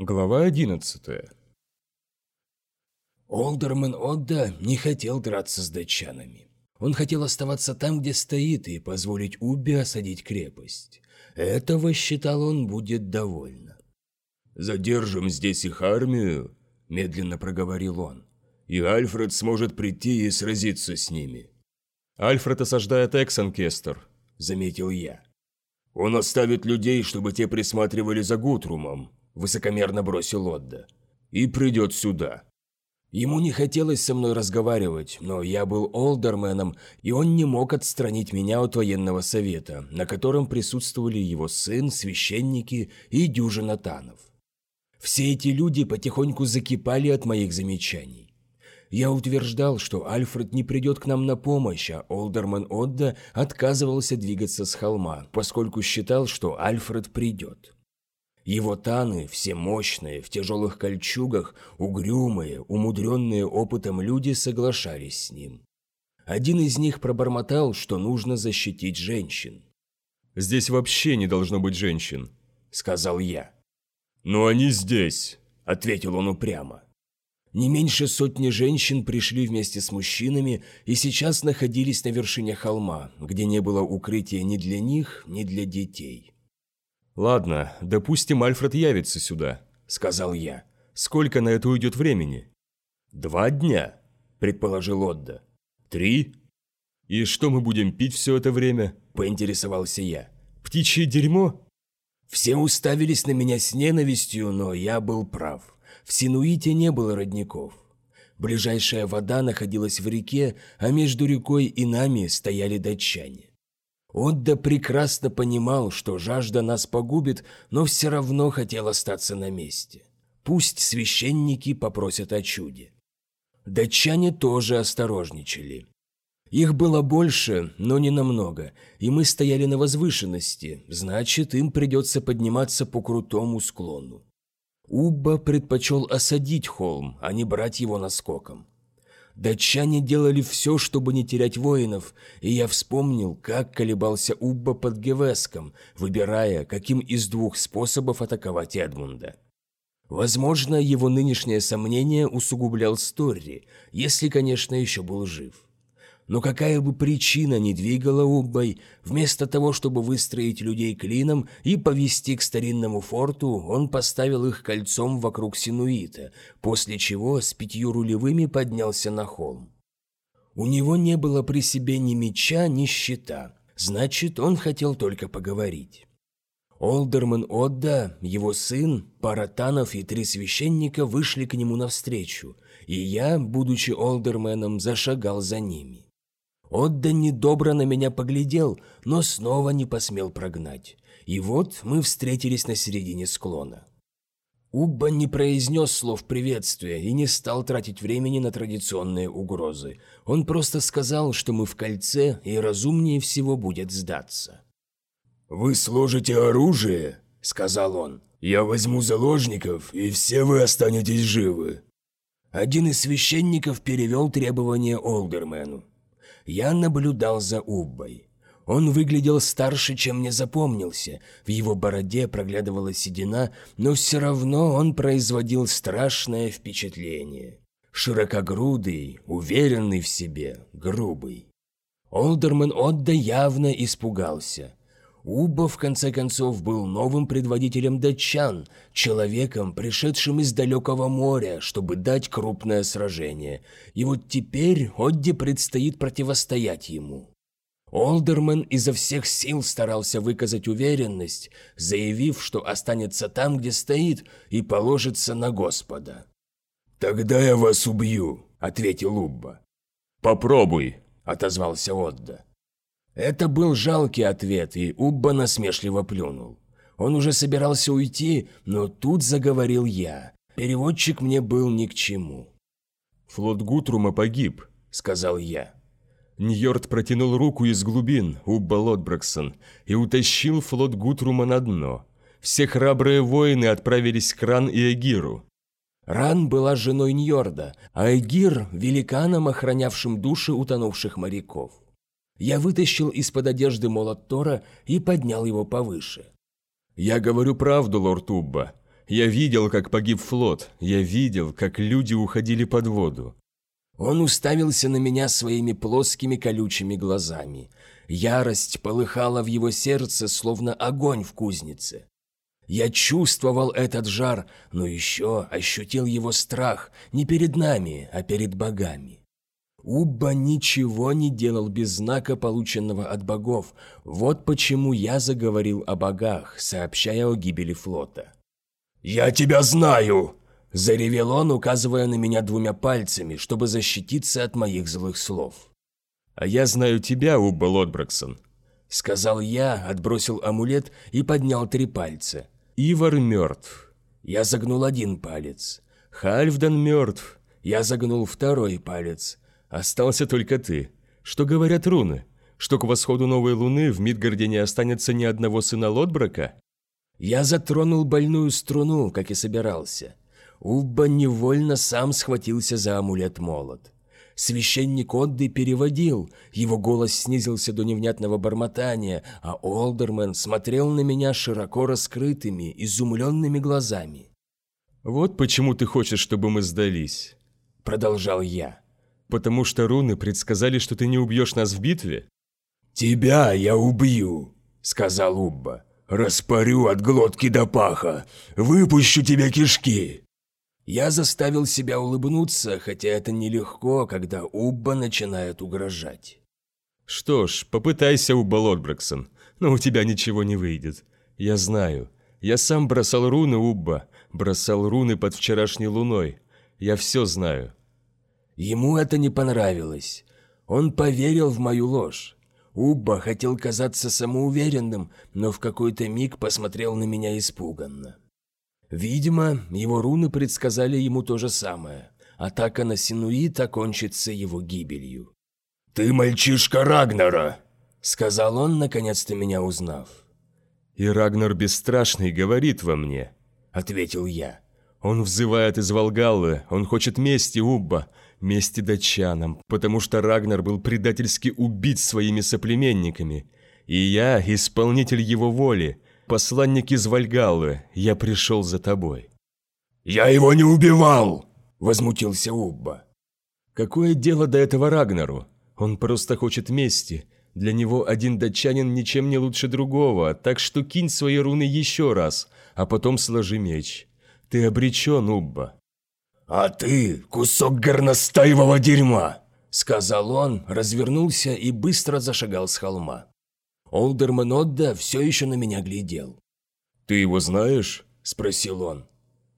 Глава 11 Олдерман Отда не хотел драться с датчанами. Он хотел оставаться там, где стоит, и позволить Убби осадить крепость. Этого, считал он, будет довольно. «Задержим здесь их армию», – медленно проговорил он, – «и Альфред сможет прийти и сразиться с ними». «Альфред осаждает Эксонкестер», – заметил я. «Он оставит людей, чтобы те присматривали за Гутрумом», – высокомерно бросил Отда, – «и придет сюда». Ему не хотелось со мной разговаривать, но я был олдерменом, и он не мог отстранить меня от военного совета, на котором присутствовали его сын, священники и дюжина танов. Все эти люди потихоньку закипали от моих замечаний. Я утверждал, что Альфред не придет к нам на помощь, а Олдерман Отда отказывался двигаться с холма, поскольку считал, что Альфред придет. Его таны, все мощные, в тяжелых кольчугах, угрюмые, умудренные опытом люди соглашались с ним. Один из них пробормотал, что нужно защитить женщин. «Здесь вообще не должно быть женщин», — сказал я. «Но они здесь», — ответил он упрямо. Не меньше сотни женщин пришли вместе с мужчинами и сейчас находились на вершине холма, где не было укрытия ни для них, ни для детей. «Ладно, допустим, Альфред явится сюда», – сказал я. «Сколько на это уйдет времени?» «Два дня», – предположил Отда. «Три?» «И что мы будем пить все это время?» – поинтересовался я. «Птичье дерьмо?» Все уставились на меня с ненавистью, но я был прав. В Синуите не было родников. Ближайшая вода находилась в реке, а между рекой и нами стояли датчане. Отда прекрасно понимал, что жажда нас погубит, но все равно хотел остаться на месте. Пусть священники попросят о чуде. Датчане тоже осторожничали. Их было больше, но не намного, и мы стояли на возвышенности, значит, им придется подниматься по крутому склону. Убба предпочел осадить холм, а не брать его наскоком. Датчане делали все, чтобы не терять воинов, и я вспомнил, как колебался Убба под Гевеском, выбирая, каким из двух способов атаковать Эдмунда. Возможно, его нынешнее сомнение усугублял Стори, если, конечно, еще был жив. Но какая бы причина ни двигала Уббой, вместо того, чтобы выстроить людей клином и повести к старинному форту, он поставил их кольцом вокруг Синуита, после чего с пятью рулевыми поднялся на холм. У него не было при себе ни меча, ни щита, значит, он хотел только поговорить. Олдерман Отда, его сын, пара танов и три священника вышли к нему навстречу, и я, будучи Олдерменом, зашагал за ними. Отда недобро на меня поглядел, но снова не посмел прогнать. И вот мы встретились на середине склона. Убба не произнес слов приветствия и не стал тратить времени на традиционные угрозы. Он просто сказал, что мы в кольце и разумнее всего будет сдаться. «Вы сложите оружие», — сказал он. «Я возьму заложников, и все вы останетесь живы». Один из священников перевел требование Олдермену я наблюдал за Уббой. Он выглядел старше, чем мне запомнился. В его бороде проглядывала седина, но все равно он производил страшное впечатление. Широкогрудый, уверенный в себе, грубый. Олдерман Отда явно испугался. Уба, в конце концов, был новым предводителем датчан, человеком, пришедшим из далекого моря, чтобы дать крупное сражение. И вот теперь Одди предстоит противостоять ему. Олдерман изо всех сил старался выказать уверенность, заявив, что останется там, где стоит, и положится на Господа. «Тогда я вас убью», — ответил Убба. «Попробуй», — отозвался Отда. Это был жалкий ответ, и Убба насмешливо плюнул. Он уже собирался уйти, но тут заговорил я. Переводчик мне был ни к чему. «Флот Гутрума погиб», — сказал я. Ньорд протянул руку из глубин, Убба Лотбраксон, и утащил флот Гутрума на дно. Все храбрые воины отправились к Ран и Эгиру. Ран была женой Ньорда, а Эгир – великаном, охранявшим души утонувших моряков. Я вытащил из-под одежды молот Тора и поднял его повыше. «Я говорю правду, лорд Убба. Я видел, как погиб флот, я видел, как люди уходили под воду. Он уставился на меня своими плоскими колючими глазами. Ярость полыхала в его сердце, словно огонь в кузнице. Я чувствовал этот жар, но еще ощутил его страх не перед нами, а перед богами. Убба ничего не делал без знака, полученного от богов. Вот почему я заговорил о богах, сообщая о гибели флота. «Я тебя знаю!» – заревел он, указывая на меня двумя пальцами, чтобы защититься от моих злых слов. «А я знаю тебя, Убба Лотбраксон», – сказал я, отбросил амулет и поднял три пальца. «Ивар мертв». Я загнул один палец. «Хальфдан мертв». Я загнул второй палец. Остался только ты. Что говорят руны? Что к восходу новой луны в Мидгарде не останется ни одного сына Лотбрака? Я затронул больную струну, как и собирался. Убба невольно сам схватился за амулет-молот. Священник Отды переводил, его голос снизился до невнятного бормотания, а Олдермен смотрел на меня широко раскрытыми, изумленными глазами. «Вот почему ты хочешь, чтобы мы сдались», — продолжал я. «Потому что руны предсказали, что ты не убьешь нас в битве?» «Тебя я убью», — сказал Убба. «Распорю от глотки до паха, выпущу тебе кишки». Я заставил себя улыбнуться, хотя это нелегко, когда Убба начинает угрожать. «Что ж, попытайся, Убба Лотбраксон, но у тебя ничего не выйдет. Я знаю. Я сам бросал руны, Убба, бросал руны под вчерашней луной. Я все знаю. Ему это не понравилось. Он поверил в мою ложь. Убба хотел казаться самоуверенным, но в какой-то миг посмотрел на меня испуганно. Видимо, его руны предсказали ему то же самое. Атака на Синуит окончится его гибелью. «Ты мальчишка Рагнара!» — сказал он, наконец-то меня узнав. «И Рагнар Бесстрашный говорит во мне», — ответил я. «Он взывает из Волгаллы, он хочет мести Убба, мести датчанам, потому что Рагнар был предательски убит своими соплеменниками, и я исполнитель его воли, посланник из Вальгаллы, я пришел за тобой». «Я его не убивал!» – возмутился Убба. «Какое дело до этого Рагнару? Он просто хочет мести. Для него один датчанин ничем не лучше другого, так что кинь свои руны еще раз, а потом сложи меч. Ты обречен, Убба». «А ты кусок горностаевого дерьма!» – сказал он, развернулся и быстро зашагал с холма. Олдерман Отда все еще на меня глядел. «Ты его знаешь?» – спросил он.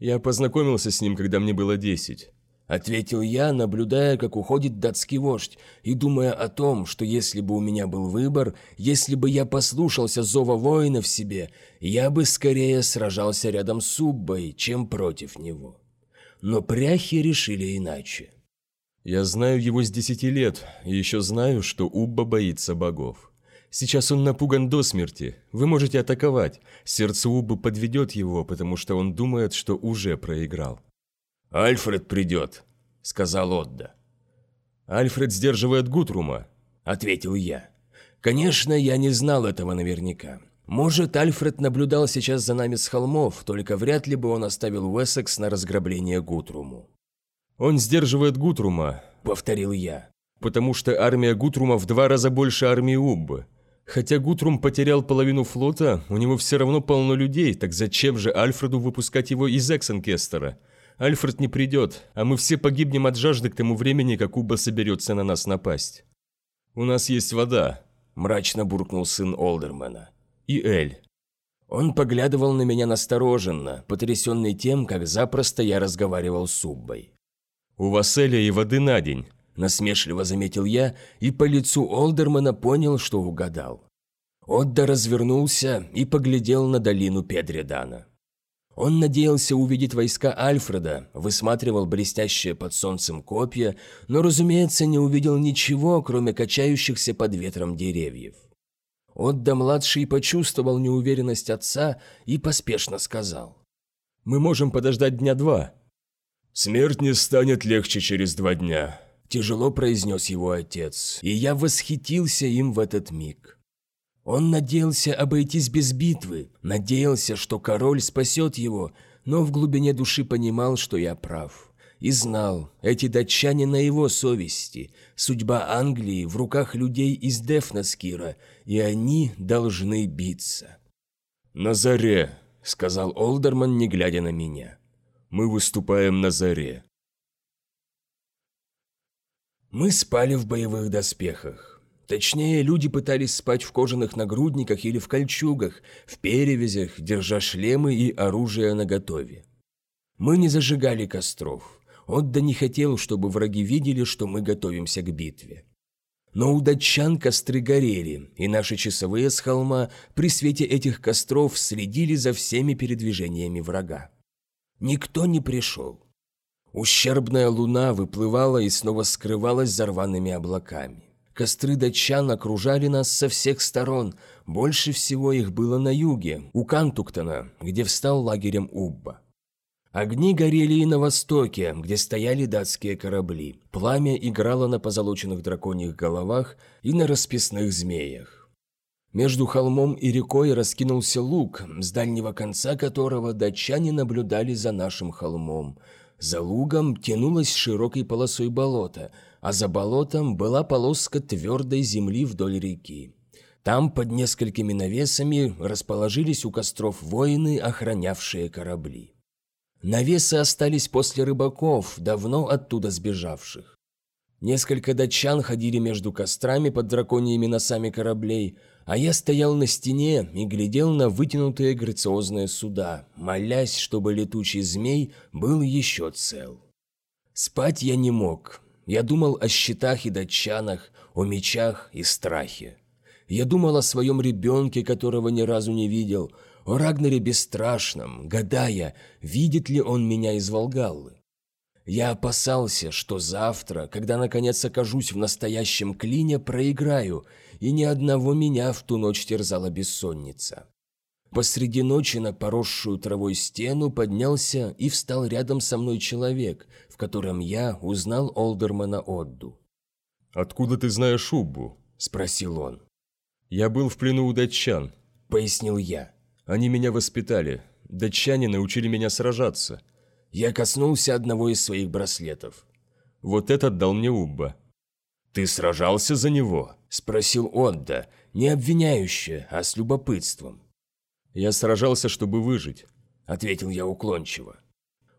«Я познакомился с ним, когда мне было десять», – ответил я, наблюдая, как уходит датский вождь, и думая о том, что если бы у меня был выбор, если бы я послушался зова воина в себе, я бы скорее сражался рядом с Уббой, чем против него но пряхи решили иначе. «Я знаю его с десяти лет, и еще знаю, что Убба боится богов. Сейчас он напуган до смерти, вы можете атаковать, сердце Уббы подведет его, потому что он думает, что уже проиграл». «Альфред придет», — сказал Отда. «Альфред сдерживает Гутрума», — ответил я. Конечно, я не знал этого наверняка. Может, Альфред наблюдал сейчас за нами с холмов, только вряд ли бы он оставил Уэссекс на разграбление Гутруму. «Он сдерживает Гутрума», — повторил я, «потому что армия Гутрума в два раза больше армии Уббы. Хотя Гутрум потерял половину флота, у него все равно полно людей, так зачем же Альфреду выпускать его из Эксенкестера? Альфред не придет, а мы все погибнем от жажды к тому времени, как Убба соберется на нас напасть. У нас есть вода», — мрачно буркнул сын Олдермена и Эль. Он поглядывал на меня настороженно, потрясенный тем, как запросто я разговаривал с Уббой. «У вас Эля и воды на день», – насмешливо заметил я, и по лицу Олдермана понял, что угадал. Отда развернулся и поглядел на долину Педредана. Он надеялся увидеть войска Альфреда, высматривал блестящие под солнцем копья, но, разумеется, не увидел ничего, кроме качающихся под ветром деревьев. Отда-младший почувствовал неуверенность отца и поспешно сказал. «Мы можем подождать дня два». «Смерть не станет легче через два дня», – тяжело произнес его отец, и я восхитился им в этот миг. Он надеялся обойтись без битвы, надеялся, что король спасет его, но в глубине души понимал, что я прав. И знал, эти датчане на его совести, судьба Англии в руках людей из Дефнаскира, и они должны биться. «На заре», — сказал Олдерман, не глядя на меня. «Мы выступаем на заре». Мы спали в боевых доспехах. Точнее, люди пытались спать в кожаных нагрудниках или в кольчугах, в перевязях, держа шлемы и оружие наготове. Мы не зажигали костров. Отда не хотел, чтобы враги видели, что мы готовимся к битве. Но у датчан костры горели, и наши часовые с холма при свете этих костров следили за всеми передвижениями врага. Никто не пришел. Ущербная луна выплывала и снова скрывалась за рваными облаками. Костры датчан окружали нас со всех сторон. Больше всего их было на юге, у Кантуктона, где встал лагерем Убба. Огни горели и на востоке, где стояли датские корабли. Пламя играло на позолоченных драконьих головах и на расписных змеях. Между холмом и рекой раскинулся луг, с дальнего конца которого датчане наблюдали за нашим холмом – за лугом тянулось широкой полосой болото, а за болотом была полоска твердой земли вдоль реки. Там под несколькими навесами расположились у костров воины, охранявшие корабли. Навесы остались после рыбаков, давно оттуда сбежавших. Несколько датчан ходили между кострами под драконьими носами кораблей, а я стоял на стене и глядел на вытянутые грациозные суда, молясь, чтобы летучий змей был еще цел. Спать я не мог. Я думал о щитах и датчанах, о мечах и страхе. Я думал о своем ребенке, которого ни разу не видел, о Рагнаре Бесстрашном, гадая, видит ли он меня из Волгаллы. Я опасался, что завтра, когда наконец окажусь в настоящем клине, проиграю, и ни одного меня в ту ночь терзала бессонница. Посреди ночи на поросшую травой стену поднялся и встал рядом со мной человек, в котором я узнал Олдермана Одду. «Откуда ты знаешь Уббу?» – спросил он. «Я был в плену у датчан», – пояснил я. «Они меня воспитали. Датчане научили меня сражаться. Я коснулся одного из своих браслетов. Вот этот дал мне Убба. «Ты сражался за него?» – спросил Отда, не обвиняюще, а с любопытством. «Я сражался, чтобы выжить», – ответил я уклончиво.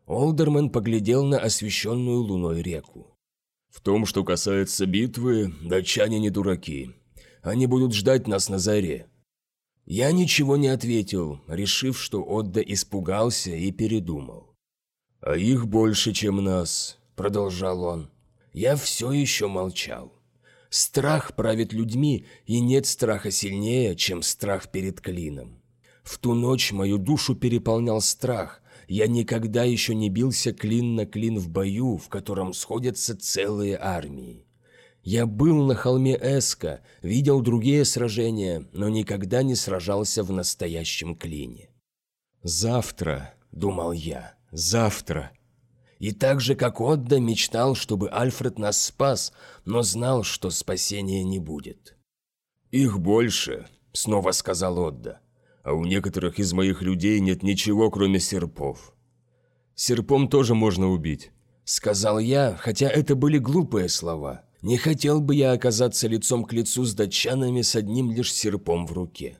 Олдерман поглядел на освещенную луной реку. «В том, что касается битвы, датчане не дураки. Они будут ждать нас на заре». Я ничего не ответил, решив, что Отда испугался и передумал. «А их больше, чем нас», – продолжал он. Я все еще молчал. Страх правит людьми, и нет страха сильнее, чем страх перед клином. В ту ночь мою душу переполнял страх. Я никогда еще не бился клин на клин в бою, в котором сходятся целые армии. Я был на холме Эска, видел другие сражения, но никогда не сражался в настоящем клине. «Завтра», — думал я, Завтра. И так же, как Отда мечтал, чтобы Альфред нас спас, но знал, что спасения не будет. «Их больше», — снова сказал Отда. «А у некоторых из моих людей нет ничего, кроме серпов». «Серпом тоже можно убить», — сказал я, хотя это были глупые слова. Не хотел бы я оказаться лицом к лицу с датчанами с одним лишь серпом в руке.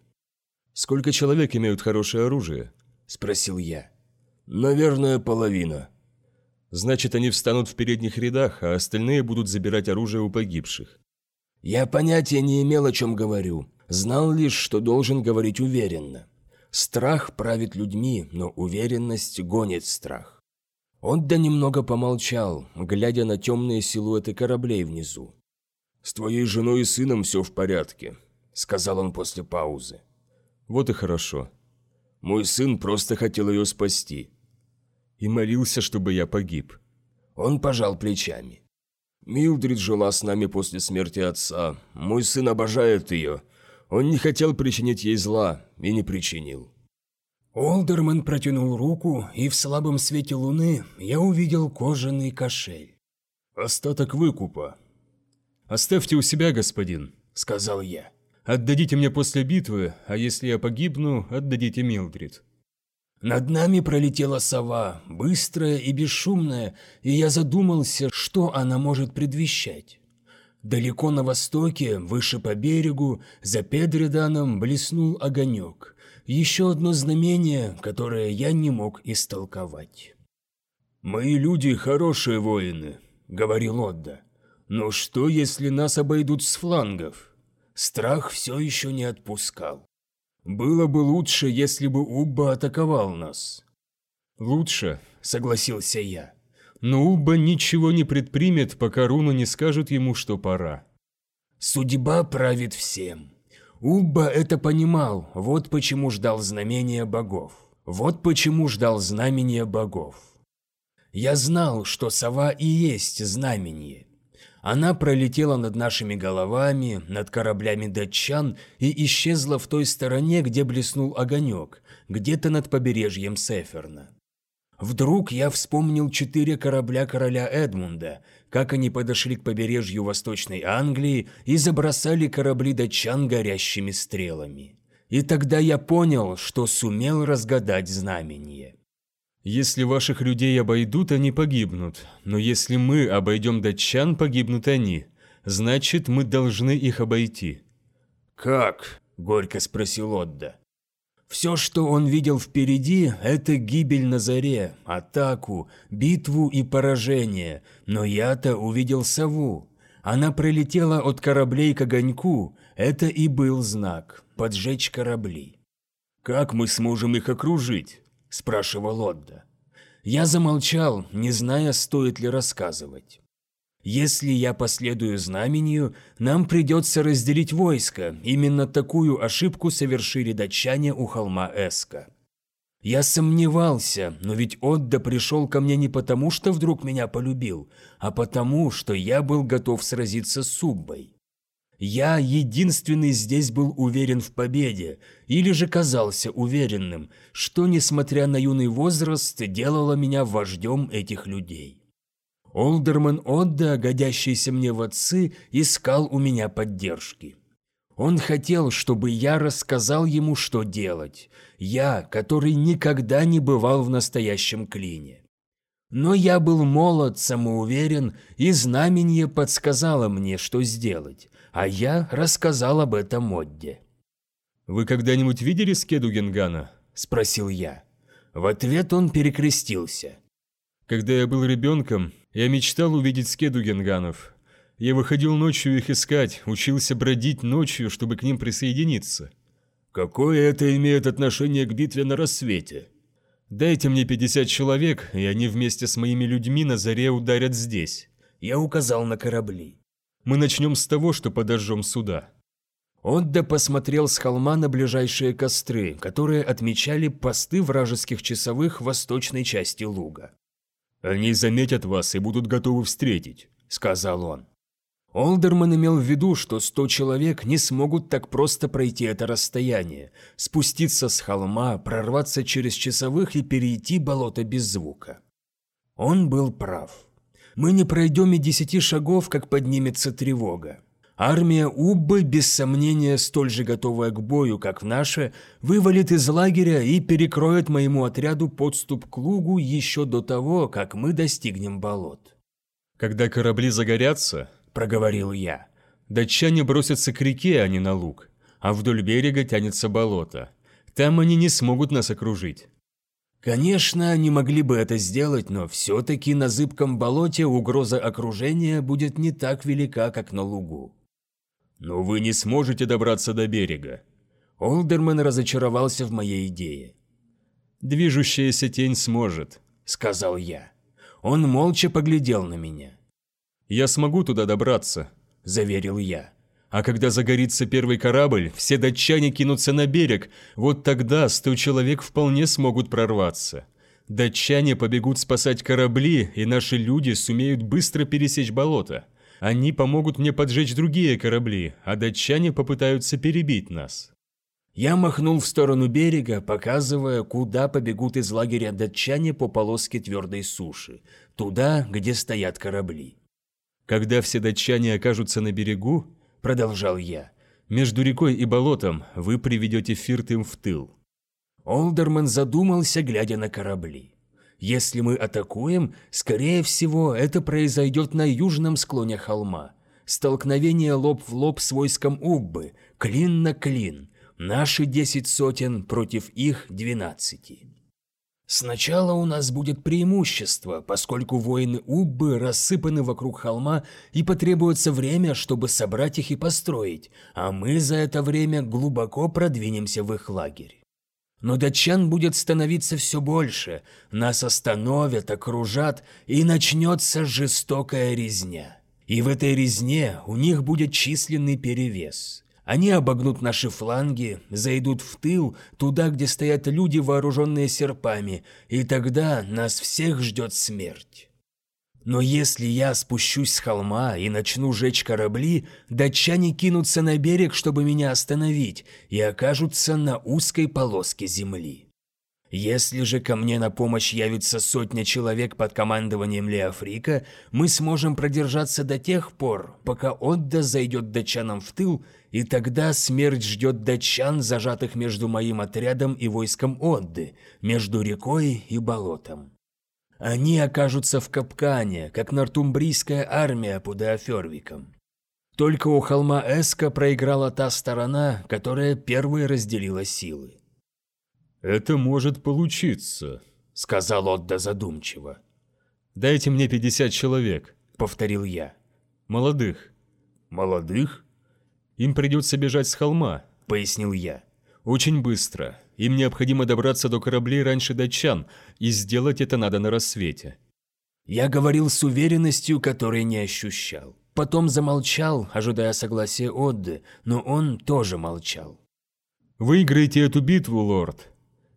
«Сколько человек имеют хорошее оружие?» – спросил я. «Наверное, половина». «Значит, они встанут в передних рядах, а остальные будут забирать оружие у погибших». «Я понятия не имел, о чем говорю. Знал лишь, что должен говорить уверенно. Страх правит людьми, но уверенность гонит страх». Отда немного помолчал, глядя на темные силуэты кораблей внизу. «С твоей женой и сыном все в порядке», — сказал он после паузы. «Вот и хорошо. Мой сын просто хотел ее спасти. И молился, чтобы я погиб. Он пожал плечами. Милдрид жила с нами после смерти отца. Мой сын обожает ее. Он не хотел причинить ей зла и не причинил. Олдерман протянул руку, и в слабом свете луны я увидел кожаный кошель. «Остаток выкупа». «Оставьте у себя, господин», — сказал я. Отдадите мне после битвы, а если я погибну, отдадите Милдрид». Над нами пролетела сова, быстрая и бесшумная, и я задумался, что она может предвещать. Далеко на востоке, выше по берегу, за Педриданом блеснул огонек. Еще одно знамение, которое я не мог истолковать. «Мои люди хорошие воины», — говорил Отда. «Но что, если нас обойдут с флангов?» Страх все еще не отпускал. «Было бы лучше, если бы Убба атаковал нас». «Лучше», — согласился я. «Но Убба ничего не предпримет, пока Руну не скажут ему, что пора». «Судьба правит всем. Убба это понимал, вот почему ждал знамения богов. Вот почему ждал знамения богов. Я знал, что сова и есть знамение. Она пролетела над нашими головами, над кораблями датчан и исчезла в той стороне, где блеснул огонек, где-то над побережьем Сеферна. Вдруг я вспомнил четыре корабля короля Эдмунда, как они подошли к побережью Восточной Англии и забросали корабли датчан горящими стрелами. И тогда я понял, что сумел разгадать знамение. Если ваших людей обойдут, они погибнут. Но если мы обойдем датчан, погибнут они. Значит, мы должны их обойти». «Как?» – горько спросил Отда. Все, что он видел впереди, это гибель на заре, атаку, битву и поражение, но я-то увидел сову. Она пролетела от кораблей к огоньку, это и был знак – поджечь корабли. «Как мы сможем их окружить?» – спрашивал Отда. Я замолчал, не зная, стоит ли рассказывать. Если я последую знамению, нам придется разделить войско. Именно такую ошибку совершили датчане у холма Эска. Я сомневался, но ведь Отда пришел ко мне не потому, что вдруг меня полюбил, а потому, что я был готов сразиться с Суббой. Я единственный здесь был уверен в победе, или же казался уверенным, что, несмотря на юный возраст, делало меня вождем этих людей. Олдерман Отда, годящийся мне в отцы, искал у меня поддержки. Он хотел, чтобы я рассказал ему, что делать. Я, который никогда не бывал в настоящем клине. Но я был молод, самоуверен, и знамение подсказало мне, что сделать а я рассказал об этом Модде. «Вы когда-нибудь видели Скеду Генгана?» – спросил я. В ответ он перекрестился. «Когда я был ребенком, я мечтал увидеть Скеду Генганов. Я выходил ночью их искать, учился бродить ночью, чтобы к ним присоединиться». «Какое это имеет отношение к битве на рассвете?» «Дайте мне 50 человек, и они вместе с моими людьми на заре ударят здесь». Я указал на корабли. Мы начнем с того, что подожжем суда». Отда посмотрел с холма на ближайшие костры, которые отмечали посты вражеских часовых в восточной части луга. «Они заметят вас и будут готовы встретить», — сказал он. Олдерман имел в виду, что сто человек не смогут так просто пройти это расстояние, спуститься с холма, прорваться через часовых и перейти болото без звука. Он был прав мы не пройдем и десяти шагов, как поднимется тревога. Армия Уббы, без сомнения столь же готовая к бою, как наша, вывалит из лагеря и перекроет моему отряду подступ к лугу еще до того, как мы достигнем болот. «Когда корабли загорятся», – проговорил я, – «датчане бросятся к реке, а не на луг, а вдоль берега тянется болото. Там они не смогут нас окружить. Конечно, они могли бы это сделать, но все-таки на зыбком болоте угроза окружения будет не так велика, как на лугу. Но вы не сможете добраться до берега. Олдерман разочаровался в моей идее. «Движущаяся тень сможет», — сказал я. Он молча поглядел на меня. «Я смогу туда добраться», — заверил я. А когда загорится первый корабль, все датчане кинутся на берег, вот тогда сто человек вполне смогут прорваться. Датчане побегут спасать корабли, и наши люди сумеют быстро пересечь болото. Они помогут мне поджечь другие корабли, а датчане попытаются перебить нас. Я махнул в сторону берега, показывая, куда побегут из лагеря датчане по полоске твердой суши, туда, где стоят корабли. Когда все датчане окажутся на берегу, – продолжал я. «Между рекой и болотом вы приведете Фиртым в тыл». Олдерман задумался, глядя на корабли. Если мы атакуем, скорее всего, это произойдет на южном склоне холма. Столкновение лоб в лоб с войском Уббы, клин на клин. Наши десять сотен против их двенадцати. Сначала у нас будет преимущество, поскольку воины Уббы рассыпаны вокруг холма и потребуется время, чтобы собрать их и построить, а мы за это время глубоко продвинемся в их лагерь. Но датчан будет становиться все больше, нас остановят, окружат, и начнется жестокая резня. И в этой резне у них будет численный перевес. Они обогнут наши фланги, зайдут в тыл, туда, где стоят люди, вооруженные серпами, и тогда нас всех ждет смерть. Но если я спущусь с холма и начну жечь корабли, датчане кинутся на берег, чтобы меня остановить, и окажутся на узкой полоске земли. Если же ко мне на помощь явится сотня человек под командованием Леофрика, мы сможем продержаться до тех пор, пока Отда зайдет датчанам в тыл, и тогда смерть ждет датчан, зажатых между моим отрядом и войском Отды, между рекой и болотом. Они окажутся в капкане, как нортумбрийская армия под Эофервиком. Только у холма Эска проиграла та сторона, которая первой разделила силы. «Это может получиться», — сказал Отда задумчиво. «Дайте мне 50 человек», — повторил я. «Молодых». «Молодых?» «Им придется бежать с холма», — пояснил я. «Очень быстро. Им необходимо добраться до кораблей раньше датчан, и сделать это надо на рассвете. Я говорил с уверенностью, которой не ощущал. Потом замолчал, ожидая согласия Отды, но он тоже молчал. «Выиграйте эту битву, лорд!»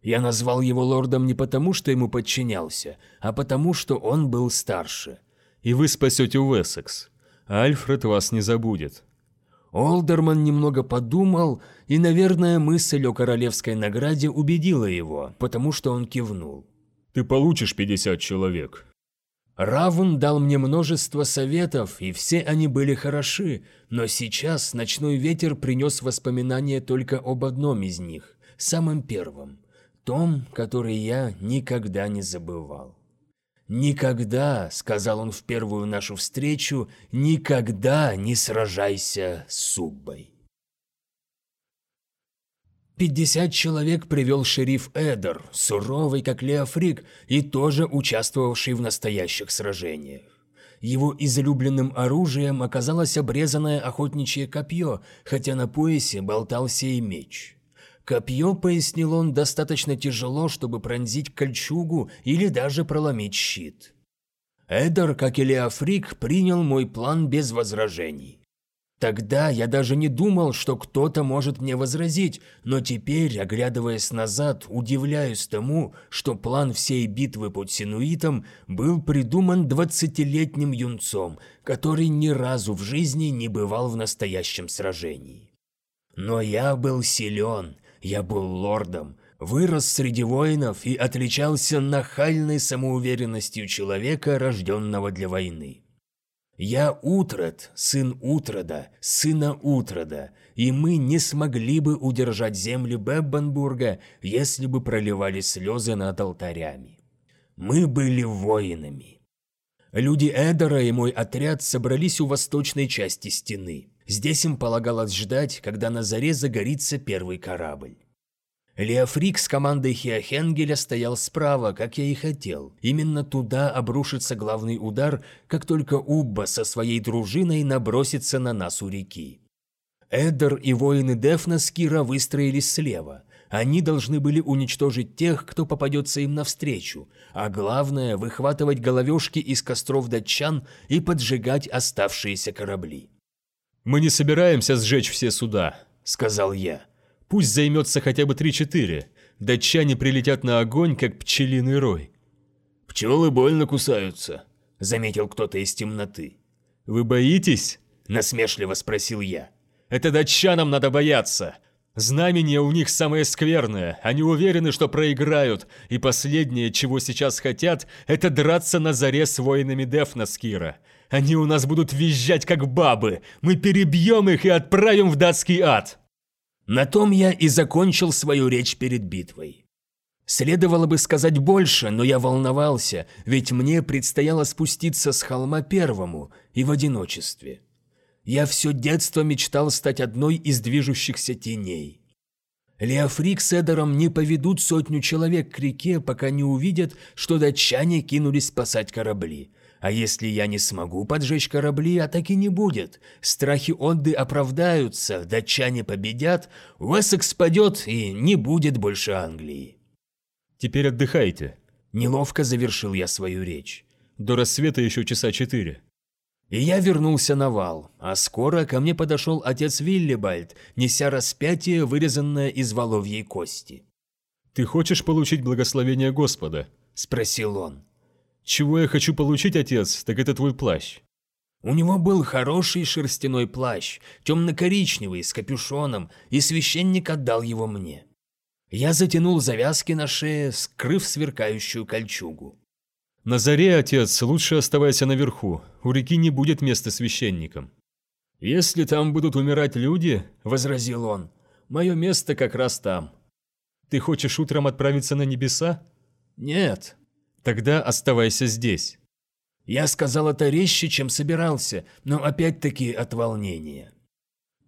Я назвал его лордом не потому, что ему подчинялся, а потому, что он был старше. «И вы спасете Уэссекс. Альфред вас не забудет». Олдерман немного подумал, и, наверное, мысль о королевской награде убедила его, потому что он кивнул. «Ты получишь 50 человек». Равун дал мне множество советов, и все они были хороши, но сейчас ночной ветер принес воспоминания только об одном из них, самом первом, том, который я никогда не забывал. «Никогда», — сказал он в первую нашу встречу, — «никогда не сражайся с Суббой». Пятьдесят человек привел шериф Эдер, суровый как Леофрик и тоже участвовавший в настоящих сражениях. Его излюбленным оружием оказалось обрезанное охотничье копье, хотя на поясе болтался и меч. Копье, пояснил он, достаточно тяжело, чтобы пронзить кольчугу или даже проломить щит. Эдер, как и Леофрик, принял мой план без возражений. Тогда я даже не думал, что кто-то может мне возразить, но теперь, оглядываясь назад, удивляюсь тому, что план всей битвы под Синуитом был придуман двадцатилетним юнцом, который ни разу в жизни не бывал в настоящем сражении. Но я был силен, я был лордом, вырос среди воинов и отличался нахальной самоуверенностью человека, рожденного для войны. Я Утрат, сын Утрада, сына Утрада, и мы не смогли бы удержать земли Беббенбурга, если бы проливали слезы над алтарями. Мы были воинами. Люди Эдера и мой отряд собрались у восточной части стены. Здесь им полагалось ждать, когда на заре загорится первый корабль. Леофрик с командой Хиохенгеля стоял справа, как я и хотел. Именно туда обрушится главный удар, как только Убба со своей дружиной набросится на нас у реки. Эдер и воины Дефна с Кира выстроились слева. Они должны были уничтожить тех, кто попадется им навстречу, а главное – выхватывать головешки из костров датчан и поджигать оставшиеся корабли. «Мы не собираемся сжечь все суда», – сказал я. «Пусть займется хотя бы три-четыре. Датчане прилетят на огонь, как пчелиный рой». «Пчелы больно кусаются», – заметил кто-то из темноты. «Вы боитесь?» – насмешливо спросил я. «Это датчанам надо бояться. Знамение у них самое скверное, они уверены, что проиграют, и последнее, чего сейчас хотят, это драться на заре с воинами Дефнаскира. Они у нас будут визжать, как бабы. Мы перебьем их и отправим в датский ад. На том я и закончил свою речь перед битвой. Следовало бы сказать больше, но я волновался, ведь мне предстояло спуститься с холма первому и в одиночестве. Я все детство мечтал стать одной из движущихся теней. Леофрик с Эдером не поведут сотню человек к реке, пока не увидят, что датчане кинулись спасать корабли. А если я не смогу поджечь корабли, а так и не будет. Страхи Одды оправдаются, датчане победят, Уэссекс падет и не будет больше Англии. Теперь отдыхайте. Неловко завершил я свою речь. До рассвета еще часа четыре. И я вернулся на вал, а скоро ко мне подошел отец Виллибальд, неся распятие, вырезанное из воловьей кости. «Ты хочешь получить благословение Господа?» – спросил он. «Чего я хочу получить, отец, так это твой плащ». У него был хороший шерстяной плащ, темно-коричневый, с капюшоном, и священник отдал его мне. Я затянул завязки на шее, скрыв сверкающую кольчугу. «На заре, отец, лучше оставайся наверху, у реки не будет места священникам». «Если там будут умирать люди», – возразил он, – «мое место как раз там». «Ты хочешь утром отправиться на небеса?» «Нет», Тогда оставайся здесь». Я сказал это резче, чем собирался, но опять-таки от волнения.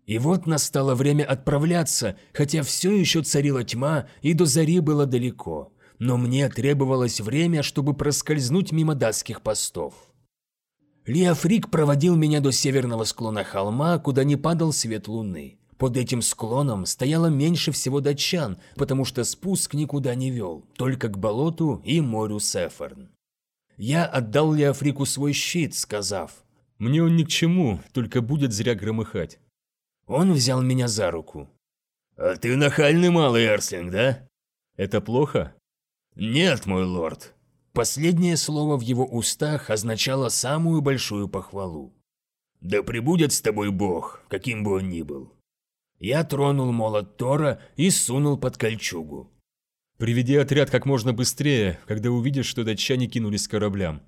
И вот настало время отправляться, хотя все еще царила тьма, и до зари было далеко. Но мне требовалось время, чтобы проскользнуть мимо датских постов. Леофрик проводил меня до северного склона холма, куда не падал свет луны. Под этим склоном стояло меньше всего датчан, потому что спуск никуда не вел, только к болоту и морю Сеферн. Я отдал Леофрику свой щит, сказав, «Мне он ни к чему, только будет зря громыхать». Он взял меня за руку. «А ты нахальный малый Эрслинг, да?» «Это плохо?» «Нет, мой лорд». Последнее слово в его устах означало самую большую похвалу. «Да пребудет с тобой Бог, каким бы он ни был. Я тронул молот Тора и сунул под кольчугу. «Приведи отряд как можно быстрее, когда увидишь, что датчане кинулись к кораблям».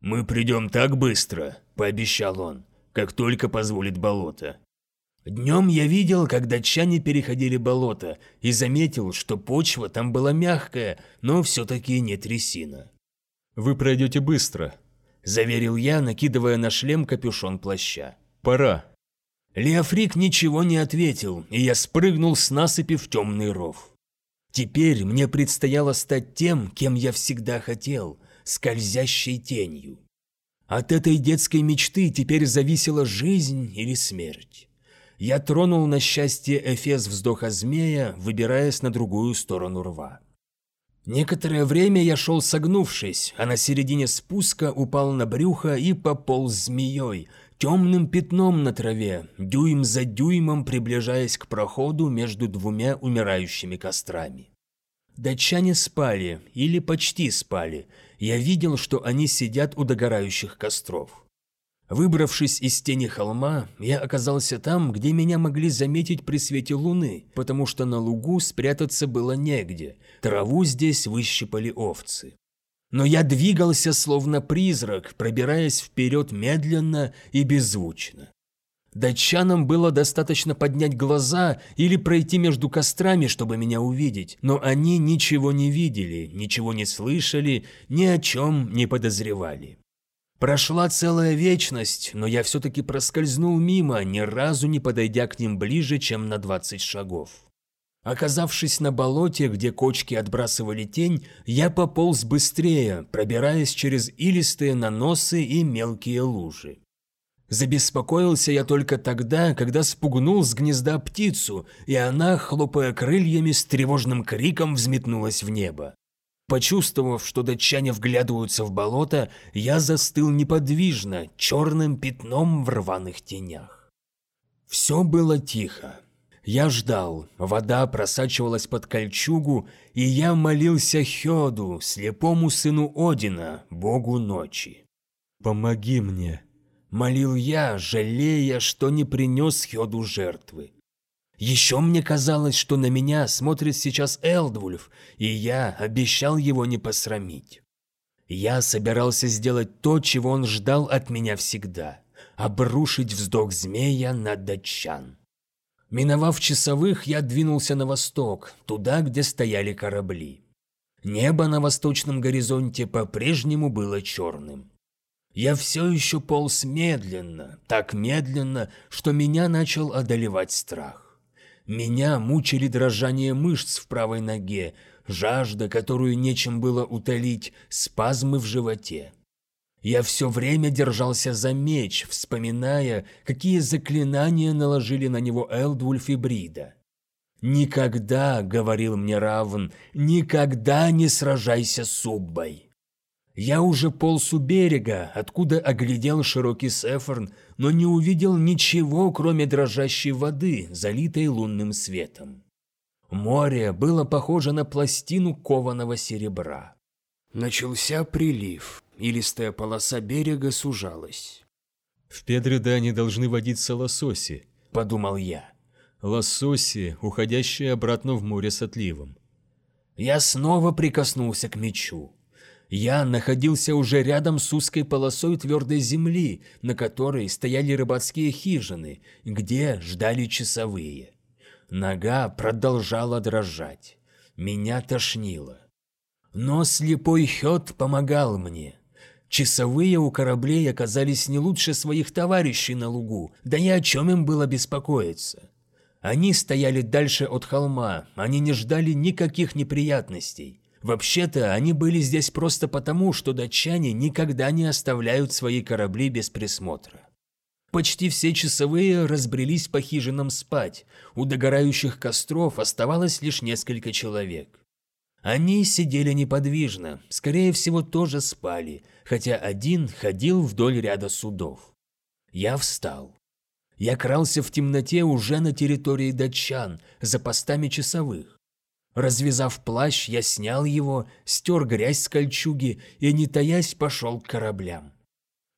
«Мы придем так быстро», – пообещал он, – «как только позволит болото». Днем я видел, как датчане переходили болото, и заметил, что почва там была мягкая, но все-таки не трясина. «Вы пройдете быстро», – заверил я, накидывая на шлем капюшон плаща. «Пора». Леофрик ничего не ответил, и я спрыгнул с насыпи в темный ров. Теперь мне предстояло стать тем, кем я всегда хотел – скользящей тенью. От этой детской мечты теперь зависела жизнь или смерть. Я тронул на счастье Эфес вздоха змея, выбираясь на другую сторону рва. Некоторое время я шел согнувшись, а на середине спуска упал на брюхо и пополз змеей, темным пятном на траве, дюйм за дюймом приближаясь к проходу между двумя умирающими кострами. Датчане спали, или почти спали. Я видел, что они сидят у догорающих костров. Выбравшись из тени холма, я оказался там, где меня могли заметить при свете луны, потому что на лугу спрятаться было негде, траву здесь выщипали овцы. Но я двигался словно призрак, пробираясь вперед медленно и беззвучно. Датчанам было достаточно поднять глаза или пройти между кострами, чтобы меня увидеть, но они ничего не видели, ничего не слышали, ни о чем не подозревали. Прошла целая вечность, но я все-таки проскользнул мимо, ни разу не подойдя к ним ближе, чем на 20 шагов. Оказавшись на болоте, где кочки отбрасывали тень, я пополз быстрее, пробираясь через илистые наносы и мелкие лужи. Забеспокоился я только тогда, когда спугнул с гнезда птицу, и она, хлопая крыльями, с тревожным криком взметнулась в небо. Почувствовав, что датчане вглядываются в болото, я застыл неподвижно, черным пятном в рваных тенях. Все было тихо. Я ждал, вода просачивалась под кольчугу, и я молился Хёду, слепому сыну Одина, богу ночи. «Помоги мне», – молил я, жалея, что не принес Хёду жертвы. Еще мне казалось, что на меня смотрит сейчас Элдвульф, и я обещал его не посрамить. Я собирался сделать то, чего он ждал от меня всегда – обрушить вздох змея на датчан. Миновав часовых, я двинулся на восток, туда, где стояли корабли. Небо на восточном горизонте по-прежнему было черным. Я все еще полз медленно, так медленно, что меня начал одолевать страх. Меня мучили дрожание мышц в правой ноге, жажда, которую нечем было утолить, спазмы в животе. Я все время держался за меч, вспоминая, какие заклинания наложили на него Элдвульф и Брида. «Никогда, — говорил мне Равн, — никогда не сражайся с Уббой!» Я уже полз у берега, откуда оглядел широкий Сеферн, но не увидел ничего, кроме дрожащей воды, залитой лунным светом. Море было похоже на пластину кованого серебра. Начался прилив, и листая полоса берега сужалась. «В Педредане должны водиться лососи», – подумал я. «Лососи, уходящие обратно в море с отливом». Я снова прикоснулся к мечу. Я находился уже рядом с узкой полосой твердой земли, на которой стояли рыбацкие хижины, где ждали часовые. Нога продолжала дрожать. Меня тошнило. Но слепой Хёд помогал мне. Часовые у кораблей оказались не лучше своих товарищей на лугу, да и о чем им было беспокоиться. Они стояли дальше от холма, они не ждали никаких неприятностей. Вообще-то они были здесь просто потому, что датчане никогда не оставляют свои корабли без присмотра. Почти все часовые разбрелись по хижинам спать, у догорающих костров оставалось лишь несколько человек. Они сидели неподвижно, скорее всего тоже спали, хотя один ходил вдоль ряда судов. Я встал. Я крался в темноте уже на территории датчан, за постами часовых. Развязав плащ, я снял его, стер грязь с кольчуги и, не таясь, пошел к кораблям.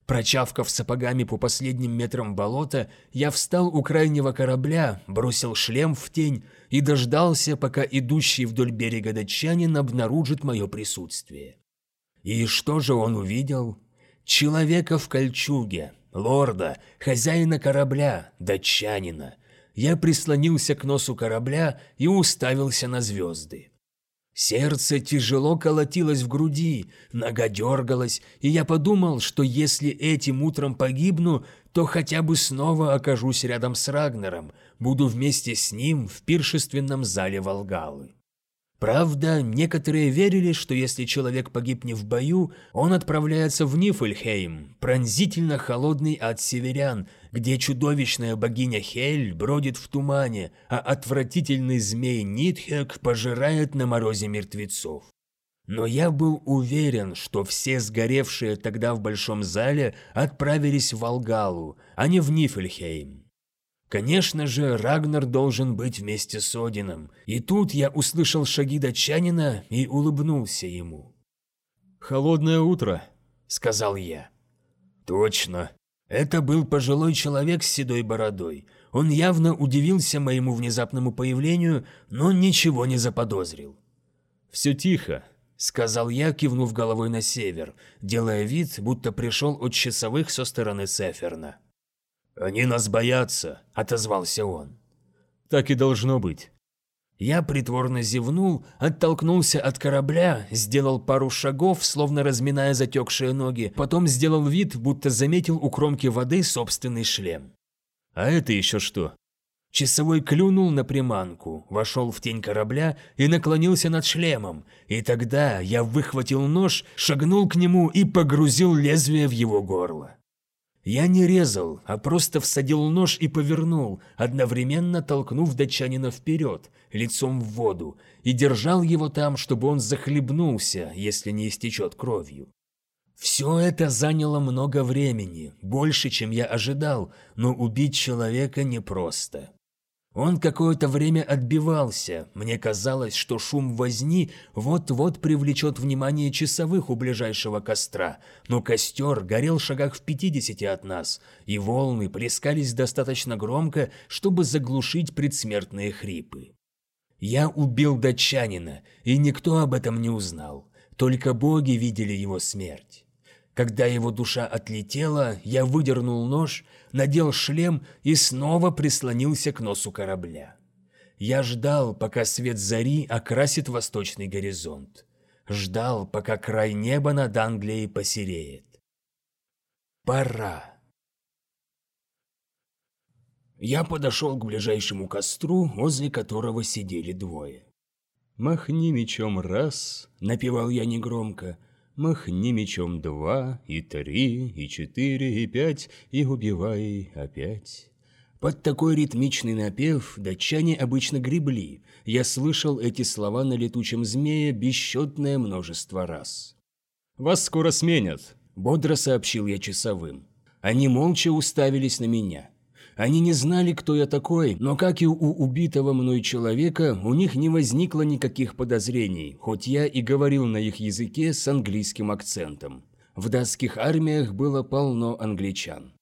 Прочавкав сапогами по последним метрам болота, я встал у крайнего корабля, бросил шлем в тень и дождался, пока идущий вдоль берега датчанин обнаружит мое присутствие. И что же он увидел? Человека в кольчуге, лорда, хозяина корабля, датчанина – я прислонился к носу корабля и уставился на звезды. Сердце тяжело колотилось в груди, нога дергалась, и я подумал, что если этим утром погибну, то хотя бы снова окажусь рядом с Рагнером, буду вместе с ним в пиршественном зале Волгалы. Правда, некоторые верили, что если человек погиб не в бою, он отправляется в Нифльхейм, пронзительно холодный от северян, где чудовищная богиня Хель бродит в тумане, а отвратительный змей Нитхек пожирает на морозе мертвецов. Но я был уверен, что все сгоревшие тогда в большом зале отправились в Волгалу, а не в Нифльхейм. Конечно же, Рагнар должен быть вместе с Одином, и тут я услышал шаги датчанина и улыбнулся ему. «Холодное утро», — сказал я. «Точно. Это был пожилой человек с седой бородой. Он явно удивился моему внезапному появлению, но ничего не заподозрил». «Все тихо», — сказал я, кивнув головой на север, делая вид, будто пришел от часовых со стороны Сеферна. «Они нас боятся», – отозвался он. «Так и должно быть». Я притворно зевнул, оттолкнулся от корабля, сделал пару шагов, словно разминая затекшие ноги, потом сделал вид, будто заметил у кромки воды собственный шлем. «А это еще что?» Часовой клюнул на приманку, вошел в тень корабля и наклонился над шлемом, и тогда я выхватил нож, шагнул к нему и погрузил лезвие в его горло. Я не резал, а просто всадил нож и повернул, одновременно толкнув датчанина вперед, лицом в воду, и держал его там, чтобы он захлебнулся, если не истечет кровью. Все это заняло много времени, больше, чем я ожидал, но убить человека непросто. Он какое-то время отбивался, мне казалось, что шум возни вот-вот привлечет внимание часовых у ближайшего костра, но костер горел в шагах в пятидесяти от нас, и волны плескались достаточно громко, чтобы заглушить предсмертные хрипы. Я убил датчанина, и никто об этом не узнал, только боги видели его смерть. Когда его душа отлетела, я выдернул нож, надел шлем и снова прислонился к носу корабля. Я ждал, пока свет зари окрасит восточный горизонт. Ждал, пока край неба над Англией посереет. Пора. Я подошел к ближайшему костру, возле которого сидели двое. «Махни мечом раз», — напевал я негромко, «махни мечом два, и три, и четыре, и пять, и убивай опять». Под такой ритмичный напев датчане обычно гребли. Я слышал эти слова на летучем змее бесчетное множество раз. «Вас скоро сменят», – бодро сообщил я часовым. Они молча уставились на меня. Они не знали, кто я такой, но, как и у убитого мной человека, у них не возникло никаких подозрений, хоть я и говорил на их языке с английским акцентом. В датских армиях было полно англичан.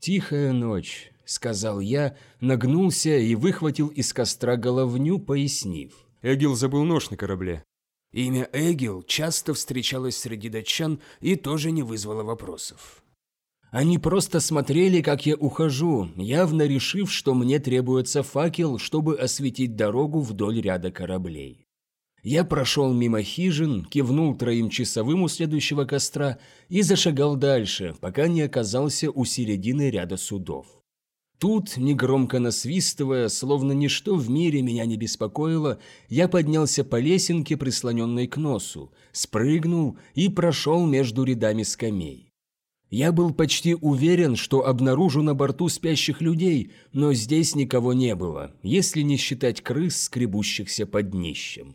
Тихая ночь, – сказал я, нагнулся и выхватил из костра головню, пояснив. Эгил забыл нож на корабле. Имя Эгил часто встречалось среди датчан и тоже не вызвало вопросов. Они просто смотрели, как я ухожу, явно решив, что мне требуется факел, чтобы осветить дорогу вдоль ряда кораблей. Я прошел мимо хижин, кивнул троим часовым у следующего костра и зашагал дальше, пока не оказался у середины ряда судов. Тут, негромко насвистывая, словно ничто в мире меня не беспокоило, я поднялся по лесенке, прислоненной к носу, спрыгнул и прошел между рядами скамей. Я был почти уверен, что обнаружу на борту спящих людей, но здесь никого не было, если не считать крыс, скребущихся под днищем.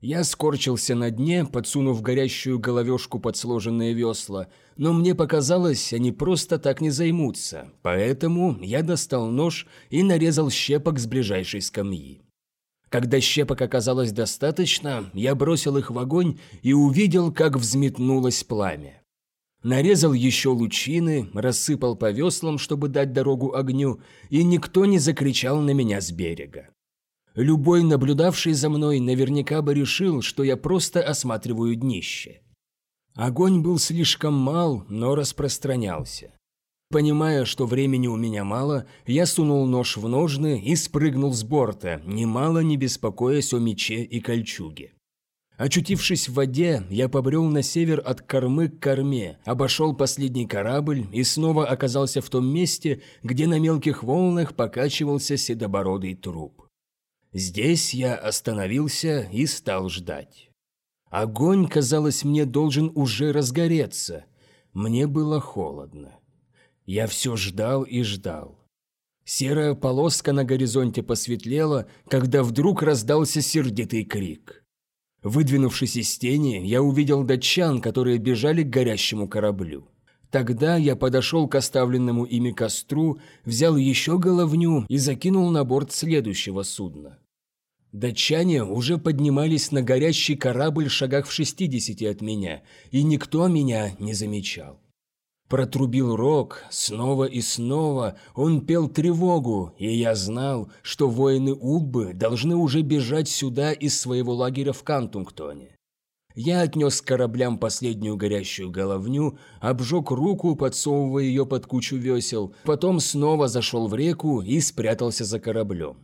Я скорчился на дне, подсунув горящую головешку под сложенные весла, но мне показалось, они просто так не займутся, поэтому я достал нож и нарезал щепок с ближайшей скамьи. Когда щепок оказалось достаточно, я бросил их в огонь и увидел, как взметнулось пламя. Нарезал еще лучины, рассыпал по веслам, чтобы дать дорогу огню, и никто не закричал на меня с берега. Любой наблюдавший за мной наверняка бы решил, что я просто осматриваю днище. Огонь был слишком мал, но распространялся. Понимая, что времени у меня мало, я сунул нож в ножны и спрыгнул с борта, немало не беспокоясь о мече и кольчуге. Очутившись в воде, я побрел на север от кормы к корме, обошел последний корабль и снова оказался в том месте, где на мелких волнах покачивался седобородый труп. Здесь я остановился и стал ждать. Огонь, казалось, мне должен уже разгореться. Мне было холодно. Я все ждал и ждал. Серая полоска на горизонте посветлела, когда вдруг раздался сердитый крик. Выдвинувшись из тени, я увидел датчан, которые бежали к горящему кораблю. Тогда я подошел к оставленному ими костру, взял еще головню и закинул на борт следующего судна. Датчане уже поднимались на горящий корабль в шагах в 60 от меня, и никто меня не замечал. Протрубил рог, снова и снова он пел тревогу, и я знал, что воины Угбы должны уже бежать сюда из своего лагеря в Кантунгтоне. Я отнес кораблям последнюю горящую головню, обжег руку, подсовывая ее под кучу весел, потом снова зашел в реку и спрятался за кораблем.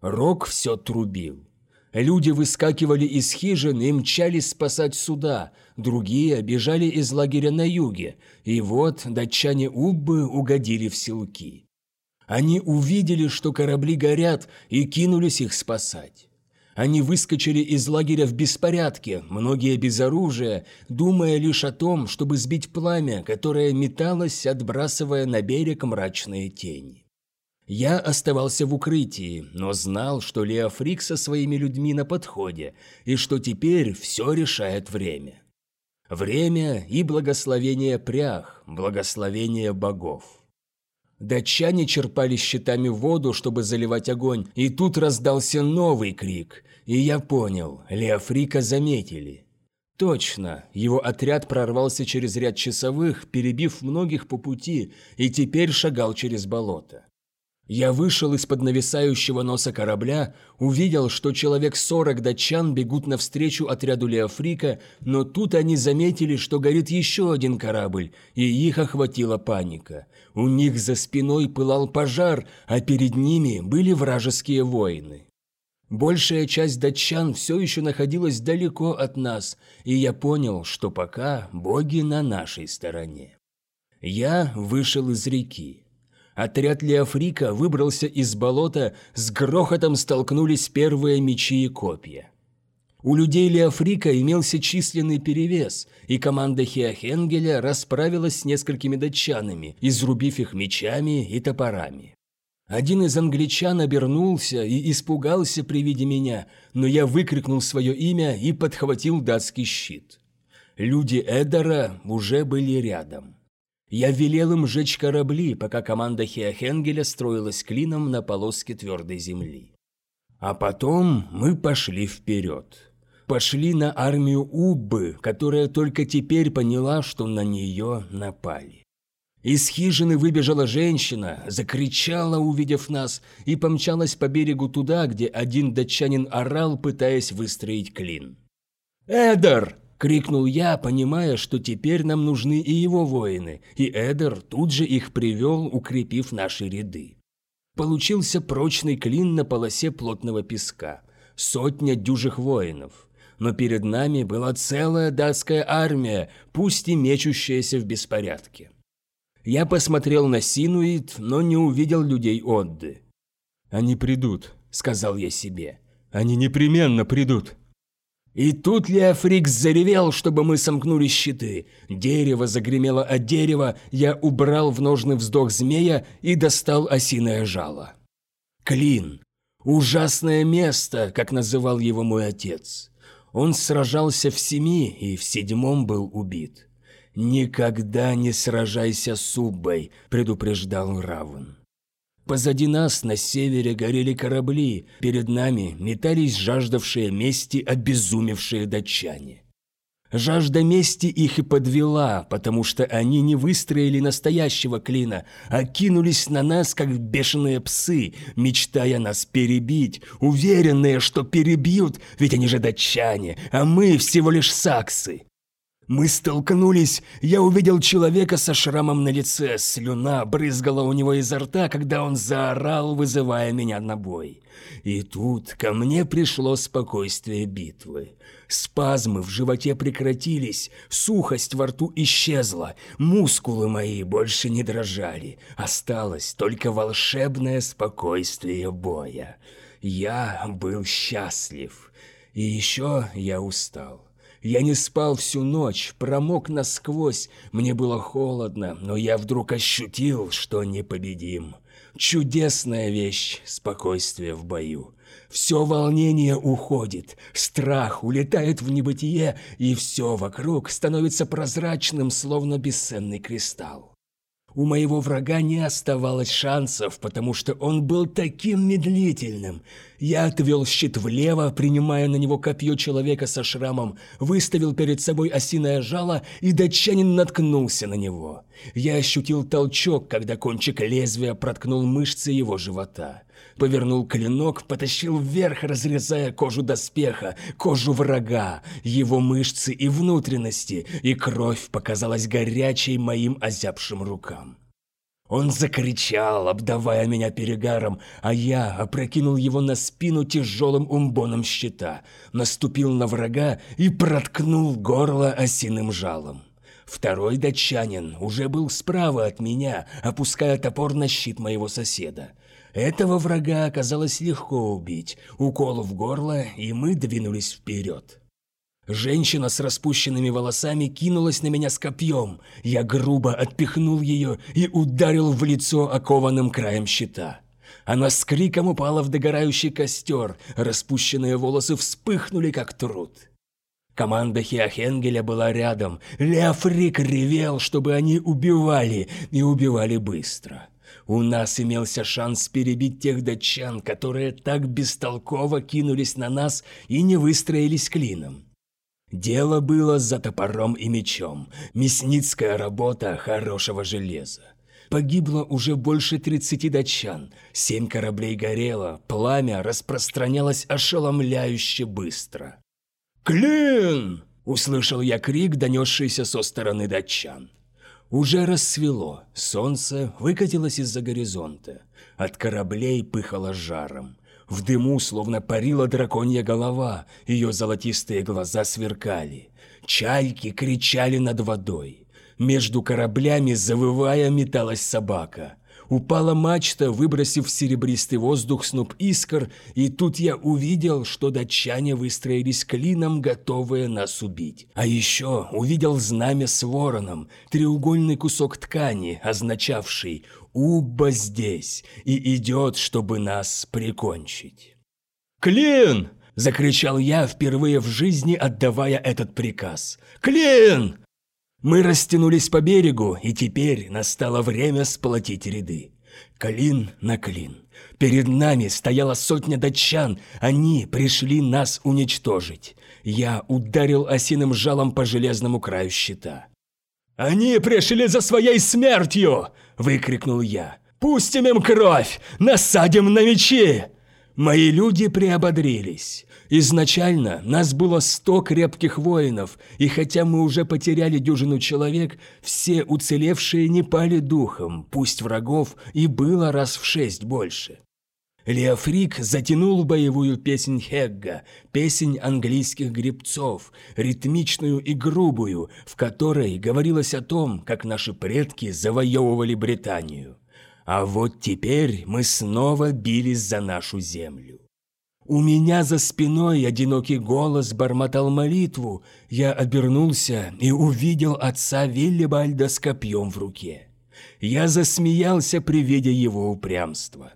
Рок все трубил. Люди выскакивали из хижин и мчались спасать суда, другие бежали из лагеря на юге, и вот датчане Уббы угодили в селки. Они увидели, что корабли горят, и кинулись их спасать. Они выскочили из лагеря в беспорядке, многие без оружия, думая лишь о том, чтобы сбить пламя, которое металось, отбрасывая на берег мрачные тени. Я оставался в укрытии, но знал, что Леофрик со своими людьми на подходе, и что теперь все решает время. Время и благословение прях, благословение богов. Датчане черпали щитами воду, чтобы заливать огонь, и тут раздался новый крик, и я понял, Леофрика заметили. Точно, его отряд прорвался через ряд часовых, перебив многих по пути, и теперь шагал через болото. Я вышел из-под нависающего носа корабля, увидел, что человек сорок датчан бегут навстречу отряду Леофрика, но тут они заметили, что горит еще один корабль, и их охватила паника. У них за спиной пылал пожар, а перед ними были вражеские воины. Большая часть датчан все еще находилась далеко от нас, и я понял, что пока боги на нашей стороне. Я вышел из реки. Отряд Леофрика выбрался из болота, с грохотом столкнулись первые мечи и копья. У людей Леофрика имелся численный перевес, и команда Хеохенгеля расправилась с несколькими датчанами, изрубив их мечами и топорами. Один из англичан обернулся и испугался при виде меня, но я выкрикнул свое имя и подхватил датский щит. Люди Эдера уже были рядом. Я велел им сжечь корабли, пока команда Хеохенгеля строилась клином на полоске твердой земли. А потом мы пошли вперед. Пошли на армию Уббы, которая только теперь поняла, что на нее напали. Из хижины выбежала женщина, закричала, увидев нас, и помчалась по берегу туда, где один датчанин орал, пытаясь выстроить клин. «Эдер!» Крикнул я, понимая, что теперь нам нужны и его воины, и Эдер тут же их привел, укрепив наши ряды. Получился прочный клин на полосе плотного песка. Сотня дюжих воинов. Но перед нами была целая датская армия, пусть и мечущаяся в беспорядке. Я посмотрел на Синуит, но не увидел людей Одды. «Они придут», — сказал я себе. «Они непременно придут». И тут Леофрикс заревел, чтобы мы сомкнули щиты. Дерево загремело от дерева, я убрал в ножный вздох змея и достал осиное жало. Клин. Ужасное место, как называл его мой отец. Он сражался в семи и в седьмом был убит. «Никогда не сражайся с Уббой», – предупреждал Равен. Позади нас на севере горели корабли, перед нами метались жаждавшие мести обезумевшие датчане. Жажда мести их и подвела, потому что они не выстроили настоящего клина, а кинулись на нас, как бешеные псы, мечтая нас перебить, уверенные, что перебьют, ведь они же датчане, а мы всего лишь саксы. Мы столкнулись, я увидел человека со шрамом на лице, слюна брызгала у него изо рта, когда он заорал, вызывая меня на бой. И тут ко мне пришло спокойствие битвы. Спазмы в животе прекратились, сухость во рту исчезла, мускулы мои больше не дрожали, осталось только волшебное спокойствие боя. Я был счастлив, и еще я устал. Я не спал всю ночь, промок насквозь, мне было холодно, но я вдруг ощутил, что непобедим. Чудесная вещь – спокойствие в бою. Все волнение уходит, страх улетает в небытие, и все вокруг становится прозрачным, словно бесценный кристалл. У моего врага не оставалось шансов, потому что он был таким медлительным. Я отвел щит влево, принимая на него копье человека со шрамом, выставил перед собой осиное жало, и датчанин наткнулся на него. Я ощутил толчок, когда кончик лезвия проткнул мышцы его живота. Повернул клинок, потащил вверх, разрезая кожу доспеха, кожу врага, его мышцы и внутренности, и кровь показалась горячей моим озябшим рукам. Он закричал, обдавая меня перегаром, а я опрокинул его на спину тяжелым умбоном щита, наступил на врага и проткнул горло осиным жалом. Второй датчанин уже был справа от меня, опуская топор на щит моего соседа. Этого врага оказалось легко убить. Укол в горло, и мы двинулись вперед. Женщина с распущенными волосами кинулась на меня с копьем. Я грубо отпихнул ее и ударил в лицо окованным краем щита. Она с криком упала в догорающий костер, распущенные волосы вспыхнули, как труд. Команда Хиохенгеля была рядом. Леофрик ревел, чтобы они убивали, и убивали быстро. У нас имелся шанс перебить тех датчан, которые так бестолково кинулись на нас и не выстроились клином. Дело было за топором и мечом, мясницкая работа хорошего железа. Погибло уже больше 30 датчан, семь кораблей горело, пламя распространялось ошеломляюще быстро. «Клин!» – услышал я крик, донесшийся со стороны датчан. Уже рассвело, солнце выкатилось из-за горизонта. От кораблей пыхало жаром. В дыму словно парила драконья голова, ее золотистые глаза сверкали. Чайки кричали над водой. Между кораблями, завывая, металась собака. Упала мачта, выбросив в серебристый воздух сноп искр, и тут я увидел, что датчане выстроились клином, готовые нас убить. А еще увидел знамя с вороном, треугольный кусок ткани, означавший «Убба здесь» и идет, чтобы нас прикончить. «Клин!» – закричал я, впервые в жизни отдавая этот приказ. «Клин!» Мы растянулись по берегу, и теперь настало время сплотить ряды. Клин на клин. Перед нами стояла сотня датчан, они пришли нас уничтожить. Я ударил осиным жалом по железному краю щита. «Они пришли за своей смертью!» – выкрикнул я. «Пустим им кровь! Насадим на мечи!» Мои люди приободрились. Изначально нас было сто крепких воинов, и хотя мы уже потеряли дюжину человек, все уцелевшие не пали духом, пусть врагов и было раз в шесть больше. Леофрик затянул боевую песнь Хегга, песнь английских гребцов, ритмичную и грубую, в которой говорилось о том, как наши предки завоевывали Британию. А вот теперь мы снова бились за нашу землю. У меня за спиной одинокий голос бормотал молитву. Я обернулся и увидел отца Виллибальда с копьем в руке. Я засмеялся при виде его упрямства.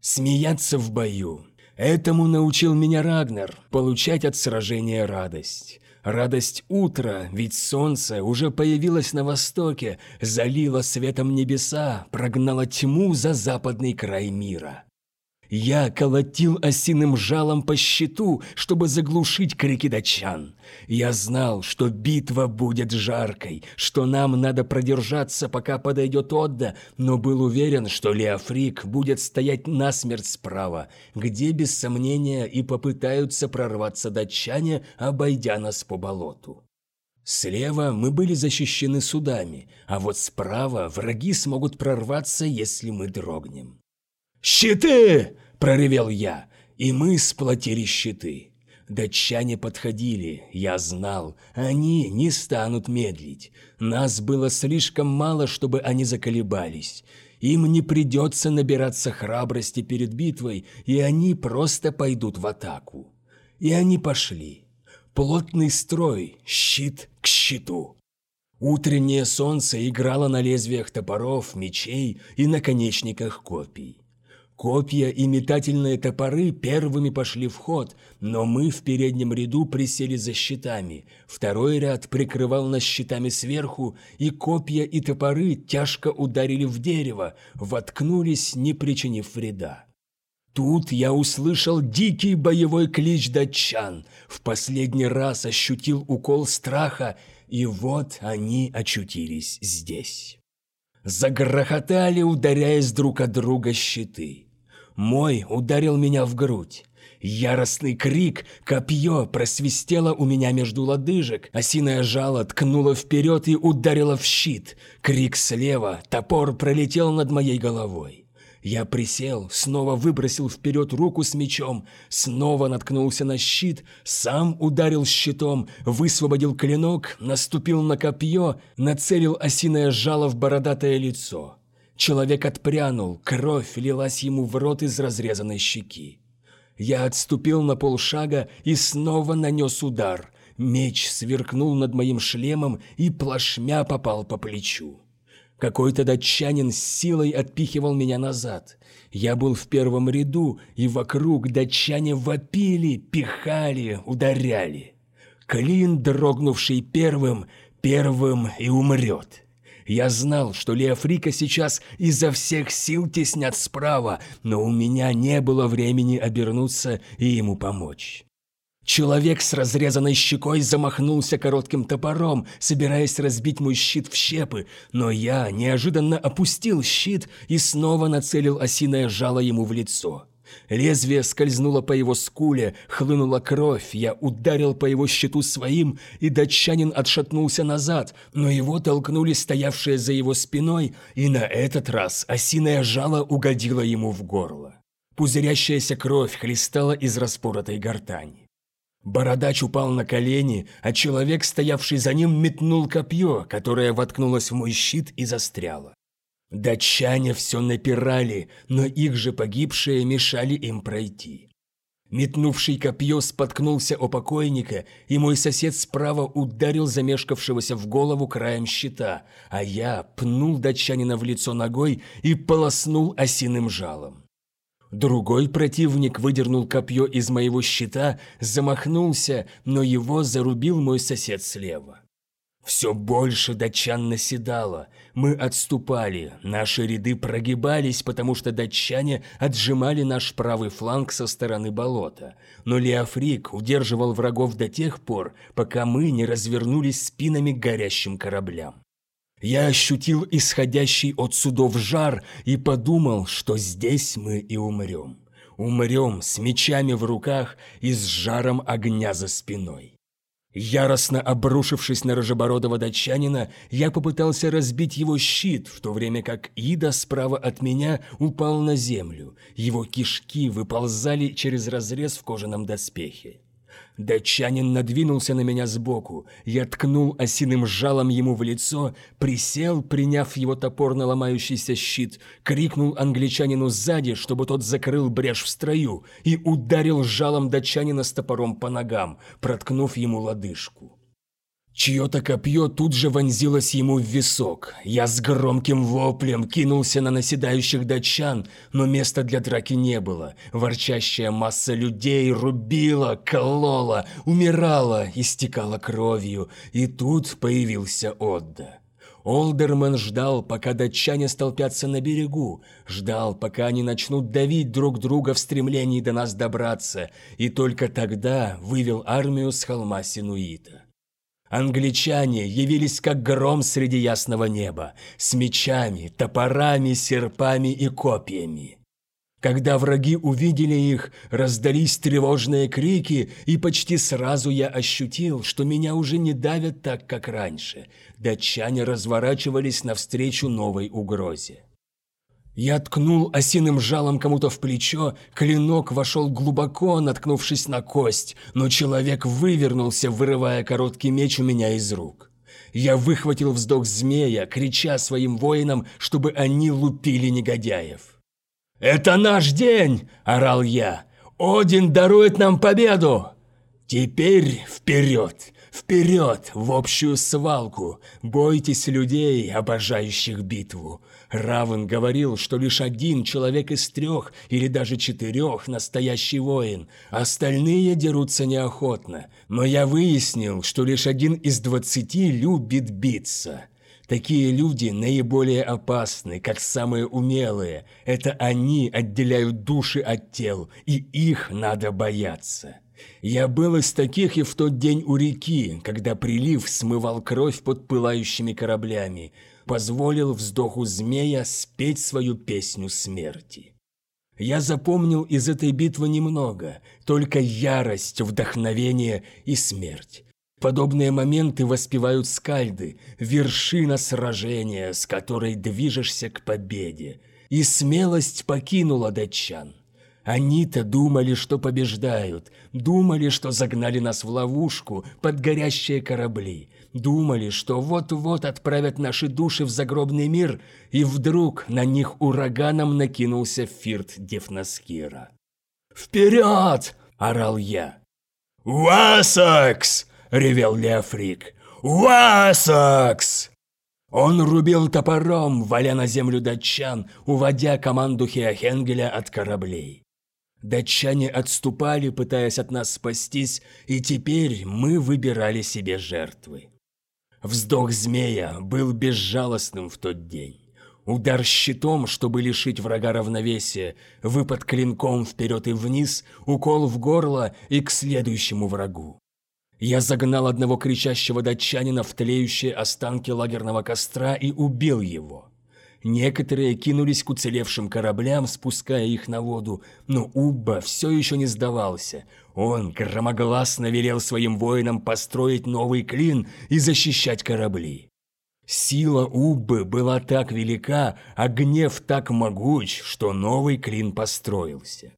Смеяться в бою. Этому научил меня Рагнар, получать от сражения радость. Радость утра, ведь солнце уже появилось на востоке, залило светом небеса, прогнало тьму за западный край мира. Я колотил осиным жалом по щиту, чтобы заглушить крики датчан. Я знал, что битва будет жаркой, что нам надо продержаться, пока подойдет Отда, но был уверен, что Леофрик будет стоять насмерть справа, где, без сомнения, и попытаются прорваться датчане, обойдя нас по болоту. Слева мы были защищены судами, а вот справа враги смогут прорваться, если мы дрогнем. «Щиты!» – проревел я, и мы сплотили щиты. Датчане подходили, я знал, они не станут медлить. Нас было слишком мало, чтобы они заколебались. Им не придется набираться храбрости перед битвой, и они просто пойдут в атаку. И они пошли. Плотный строй, щит к щиту. Утреннее солнце играло на лезвиях топоров, мечей и наконечниках копий. Копья и метательные топоры первыми пошли в ход, но мы в переднем ряду присели за щитами. Второй ряд прикрывал нас щитами сверху, и копья и топоры тяжко ударили в дерево, воткнулись, не причинив вреда. Тут я услышал дикий боевой клич датчан, в последний раз ощутил укол страха, и вот они очутились здесь. Загрохотали, ударяясь друг от друга щиты. Мой ударил меня в грудь. Яростный крик, копье просвистело у меня между лодыжек, осиное жало ткнуло вперед и ударило в щит. Крик слева, топор пролетел над моей головой. Я присел, снова выбросил вперед руку с мечом, снова наткнулся на щит, сам ударил щитом, высвободил клинок, наступил на копье, нацелил осиное жало в бородатое лицо. Человек отпрянул, кровь лилась ему в рот из разрезанной щеки. Я отступил на полшага и снова нанес удар. Меч сверкнул над моим шлемом и плашмя попал по плечу. Какой-то датчанин с силой отпихивал меня назад. Я был в первом ряду, и вокруг датчане вопили, пихали, ударяли. Клин, дрогнувший первым, первым и умрет. Я знал, что Леофрика сейчас изо всех сил теснят справа, но у меня не было времени обернуться и ему помочь. Человек с разрезанной щекой замахнулся коротким топором, собираясь разбить мой щит в щепы, но я неожиданно опустил щит и снова нацелил осиное жало ему в лицо. Лезвие скользнуло по его скуле, хлынула кровь, я ударил по его щиту своим, и датчанин отшатнулся назад, но его толкнули стоявшие за его спиной, и на этот раз осиное жало угодило ему в горло. Пузырящаяся кровь хлестала из распоротой гортани. Бородач упал на колени, а человек, стоявший за ним, метнул копье, которое воткнулось в мой щит и застряло. Датчане все напирали, но их же погибшие мешали им пройти. Метнувший копье споткнулся о покойника, и мой сосед справа ударил замешкавшегося в голову краем щита, а я пнул датчанина в лицо ногой и полоснул осиным жалом. Другой противник выдернул копье из моего щита, замахнулся, но его зарубил мой сосед слева. Все больше датчан наседало. Мы отступали, наши ряды прогибались, потому что датчане отжимали наш правый фланг со стороны болота. Но Леофрик удерживал врагов до тех пор, пока мы не развернулись спинами к горящим кораблям. Я ощутил исходящий от судов жар и подумал, что здесь мы и умрем. Умрем с мечами в руках и с жаром огня за спиной. Яростно обрушившись на рыжебородого датчанина, я попытался разбить его щит, в то время как Ида справа от меня упал на землю. Его кишки выползали через разрез в кожаном доспехе. Датчанин надвинулся на меня сбоку. Я ткнул осиным жалом ему в лицо, присел, приняв его топорно ломающийся щит, крикнул англичанину сзади, чтобы тот закрыл брешь в строю, и ударил жалом датчанина с топором по ногам, проткнув ему лодыжку. Чье-то копье тут же вонзилось ему в висок. Я с громким воплем кинулся на наседающих датчан, но места для драки не было. Ворчащая масса людей рубила, колола, умирала, истекала кровью. И тут появился Отда. Олдерман ждал, пока датчане столпятся на берегу, ждал, пока они начнут давить друг друга в стремлении до нас добраться, и только тогда вывел армию с холма Синуита. Англичане явились как гром среди ясного неба, с мечами, топорами, серпами и копьями. Когда враги увидели их, раздались тревожные крики, и почти сразу я ощутил, что меня уже не давят так, как раньше. Датчане разворачивались навстречу новой угрозе. Я ткнул осиным жалом кому-то в плечо, клинок вошел глубоко, наткнувшись на кость, но человек вывернулся, вырывая короткий меч у меня из рук. Я выхватил вздох змея, крича своим воинам, чтобы они лупили негодяев. «Это наш день!» – орал я. «Один дарует нам победу!» «Теперь вперед! Вперед в общую свалку! Бойтесь людей, обожающих битву! Равен говорил, что лишь один человек из трех или даже четырех настоящий воин, остальные дерутся неохотно. Но я выяснил, что лишь один из двадцати любит биться. Такие люди наиболее опасны, как самые умелые. Это они отделяют души от тел, и их надо бояться. Я был из таких и в тот день у реки, когда прилив смывал кровь под пылающими кораблями – позволил вздоху змея спеть свою песню смерти. Я запомнил из этой битвы немного, только ярость, вдохновение и смерть. Подобные моменты воспевают скальды, вершина сражения, с которой движешься к победе. И смелость покинула датчан. Они-то думали, что побеждают, думали, что загнали нас в ловушку под горящие корабли, думали, что вот-вот отправят наши души в загробный мир, и вдруг на них ураганом накинулся Фирт Дефнаскира. «Вперед!» – орал я. «Уасакс!» – ревел Леофрик. «Уасакс!» Он рубил топором, валя на землю датчан, уводя команду Хеохенгеля от кораблей. Датчане отступали, пытаясь от нас спастись, и теперь мы выбирали себе жертвы. Вздох змея был безжалостным в тот день. Удар щитом, чтобы лишить врага равновесия, выпад клинком вперед и вниз, укол в горло и к следующему врагу. Я загнал одного кричащего датчанина в тлеющие останки лагерного костра и убил его. Некоторые кинулись к уцелевшим кораблям, спуская их на воду, но Убба все еще не сдавался. Он громогласно велел своим воинам построить новый клин и защищать корабли. Сила Уббы была так велика, а гнев так могуч, что новый клин построился.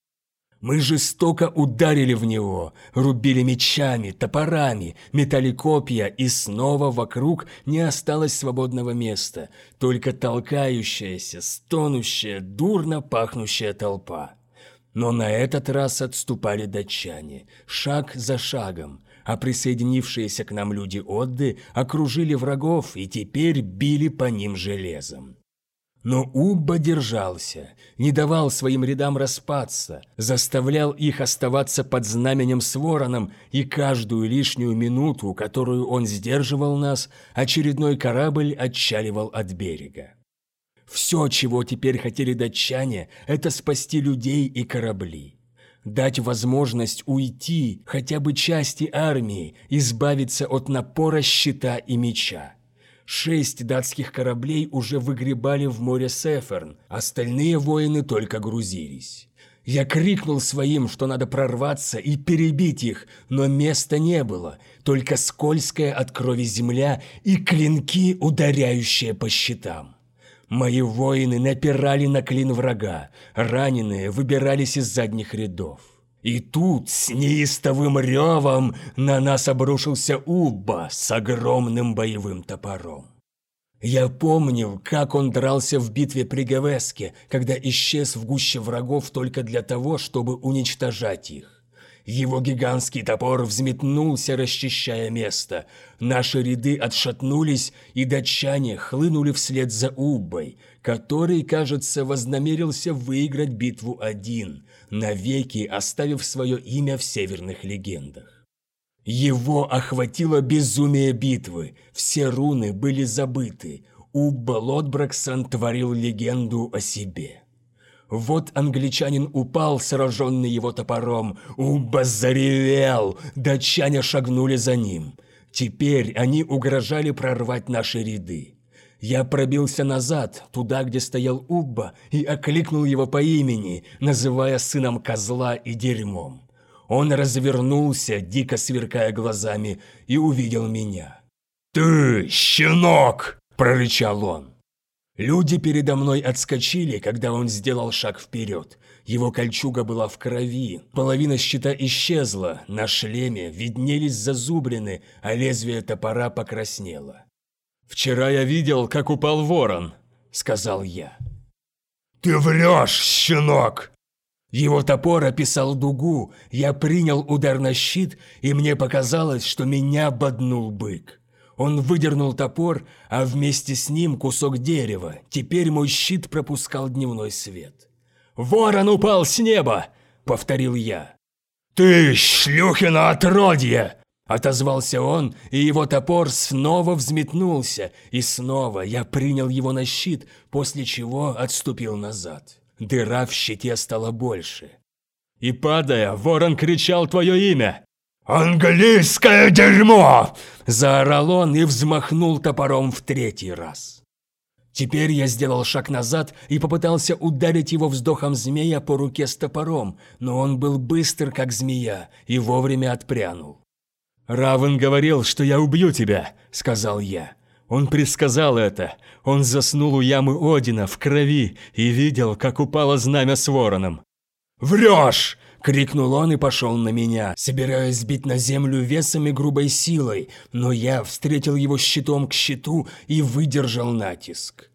Мы жестоко ударили в него, рубили мечами, топорами, метали копья, и снова вокруг не осталось свободного места, только толкающаяся, стонущая, дурно пахнущая толпа. Но на этот раз отступали датчане, шаг за шагом, а присоединившиеся к нам люди Отды окружили врагов и теперь били по ним железом. Но Убба держался, не давал своим рядам распаться, заставлял их оставаться под знаменем с вороном, и каждую лишнюю минуту, которую он сдерживал нас, очередной корабль отчаливал от берега. Все, чего теперь хотели датчане, это спасти людей и корабли. Дать возможность уйти хотя бы части армии, избавиться от напора щита и меча. Шесть датских кораблей уже выгребали в море Сеферн, остальные воины только грузились. Я крикнул своим, что надо прорваться и перебить их, но места не было, только скользкая от крови земля и клинки, ударяющие по щитам. Мои воины напирали на клин врага, раненые выбирались из задних рядов. И тут с неистовым ревом на нас обрушился Убба с огромным боевым топором. Я помнил, как он дрался в битве при Гевеске, когда исчез в гуще врагов только для того, чтобы уничтожать их. Его гигантский топор взметнулся, расчищая место. Наши ряды отшатнулись, и датчане хлынули вслед за Уббой, который, кажется, вознамерился выиграть битву один, навеки оставив свое имя в северных легендах. Его охватило безумие битвы, все руны были забыты, Убба Лотбраксон творил легенду о себе. Вот англичанин упал, сраженный его топором, Убба заревел, датчане шагнули за ним. Теперь они угрожали прорвать наши ряды. Я пробился назад, туда, где стоял Убба, и окликнул его по имени, называя сыном козла и дерьмом. Он развернулся, дико сверкая глазами, и увидел меня. «Ты, щенок!» – прорычал он. Люди передо мной отскочили, когда он сделал шаг вперед. Его кольчуга была в крови, половина щита исчезла, на шлеме виднелись зазубрины, а лезвие топора покраснело. «Вчера я видел, как упал ворон», — сказал я. «Ты врешь, щенок!» Его топор описал дугу, я принял удар на щит, и мне показалось, что меня боднул бык. Он выдернул топор, а вместе с ним кусок дерева. Теперь мой щит пропускал дневной свет. «Ворон упал с неба!» — повторил я. «Ты, шлюхина отродье!» Отозвался он, и его топор снова взметнулся, и снова я принял его на щит, после чего отступил назад. Дыра в щите стала больше. И падая, ворон кричал твое имя. «Английское дерьмо!» – заорал он и взмахнул топором в третий раз. Теперь я сделал шаг назад и попытался ударить его вздохом змея по руке с топором, но он был быстр, как змея, и вовремя отпрянул. «Равен говорил, что я убью тебя», — сказал я. Он предсказал это. Он заснул у ямы Одина в крови и видел, как упало знамя с вороном. «Врешь!» – крикнул он и пошел на меня, собираясь сбить на землю весом и грубой силой, но я встретил его щитом к щиту и выдержал натиск.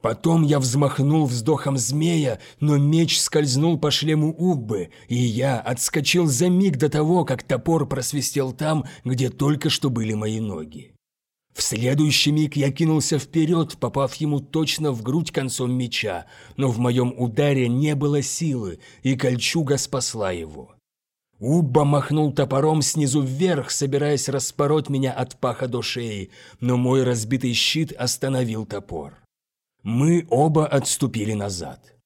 Потом я взмахнул вздохом змея, но меч скользнул по шлему Уббы, и я отскочил за миг до того, как топор просвистел там, где только что были мои ноги. В следующий миг я кинулся вперед, попав ему точно в грудь концом меча, но в моем ударе не было силы, и кольчуга спасла его. Убба махнул топором снизу вверх, собираясь распороть меня от паха до шеи, но мой разбитый щит остановил топор. Мы оба отступили назад.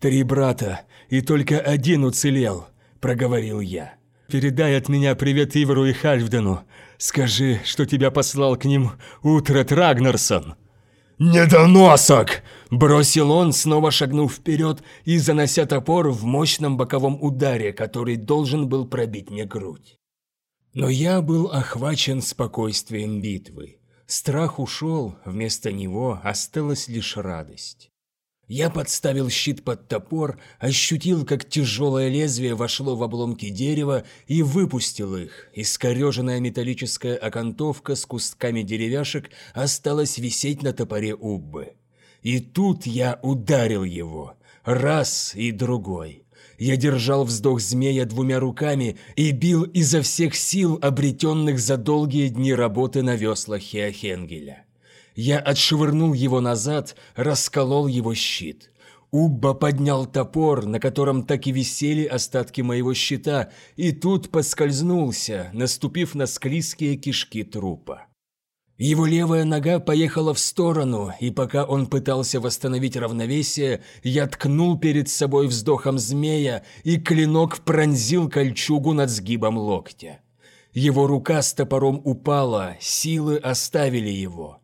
«Три брата, и только один уцелел», – проговорил я. «Передай от меня привет Ивору и Хальфдену. Скажи, что тебя послал к ним Утрет Рагнарсон». «Недоносок!» – бросил он, снова шагнув вперед и занося топор в мощном боковом ударе, который должен был пробить мне грудь. Но я был охвачен спокойствием битвы. Страх ушел, вместо него осталась лишь радость. Я подставил щит под топор, ощутил, как тяжелое лезвие вошло в обломки дерева и выпустил их. Искореженная металлическая окантовка с кустками деревяшек осталась висеть на топоре Уббы. И тут я ударил его. Раз и другой. Я держал вздох змея двумя руками и бил изо всех сил, обретенных за долгие дни работы на веслах Хеохенгеля. Я отшвырнул его назад, расколол его щит. Убба поднял топор, на котором так и висели остатки моего щита, и тут поскользнулся, наступив на склизкие кишки трупа. Его левая нога поехала в сторону, и пока он пытался восстановить равновесие, я ткнул перед собой вздохом змея, и клинок пронзил кольчугу над сгибом локтя. Его рука с топором упала, силы оставили его.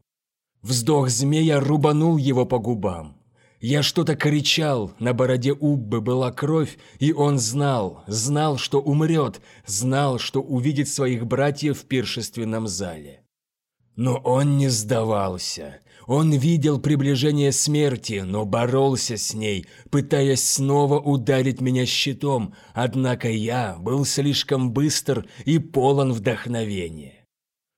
Вздох змея рубанул его по губам. Я что-то кричал, на бороде Уббы была кровь, и он знал, знал, что умрет, знал, что увидит своих братьев в пиршественном зале. Но он не сдавался. Он видел приближение смерти, но боролся с ней, пытаясь снова ударить меня щитом, однако я был слишком быстр и полон вдохновения.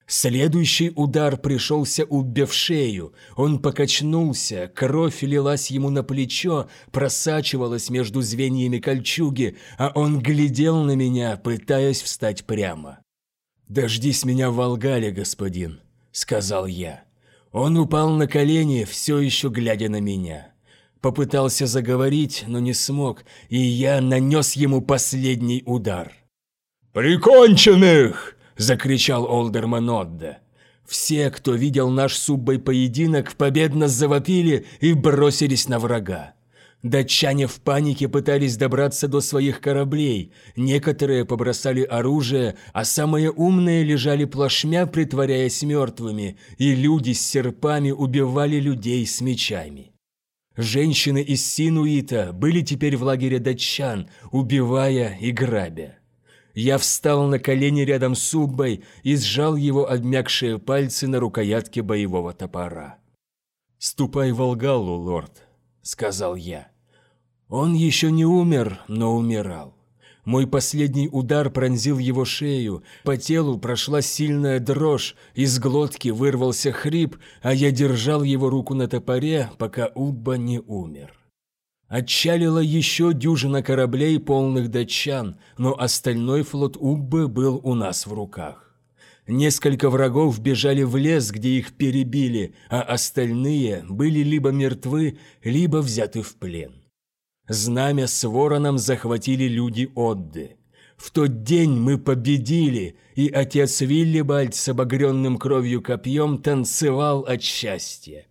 Следующий удар пришелся Уббе шею. Он покачнулся, кровь лилась ему на плечо, просачивалась между звеньями кольчуги, а он глядел на меня, пытаясь встать прямо. «Дождись меня в Волгале, господин», — сказал я. Он упал на колени, все еще глядя на меня. Попытался заговорить, но не смог, и я нанес ему последний удар. «Приконченных!» – закричал Олдерман Отда. Все, кто видел наш суббой поединок, победно завопили и бросились на врага. Датчане в панике пытались добраться до своих кораблей, некоторые побросали оружие, а самые умные лежали плашмя, притворяясь мертвыми, и люди с серпами убивали людей с мечами. Женщины из Синуита были теперь в лагере датчан, убивая и грабя. Я встал на колени рядом с Уббой и сжал его обмякшие пальцы на рукоятке боевого топора. «Ступай в Алгалу, лорд», — сказал я. Он еще не умер, но умирал. Мой последний удар пронзил его шею, по телу прошла сильная дрожь, из глотки вырвался хрип, а я держал его руку на топоре, пока Убба не умер. Отчалила еще дюжина кораблей, полных датчан, но остальной флот Уббы был у нас в руках. Несколько врагов бежали в лес, где их перебили, а остальные были либо мертвы, либо взяты в плен. Знамя с вороном захватили люди Отды. В тот день мы победили, и отец Виллибальд с обогренным кровью копьем танцевал от счастья.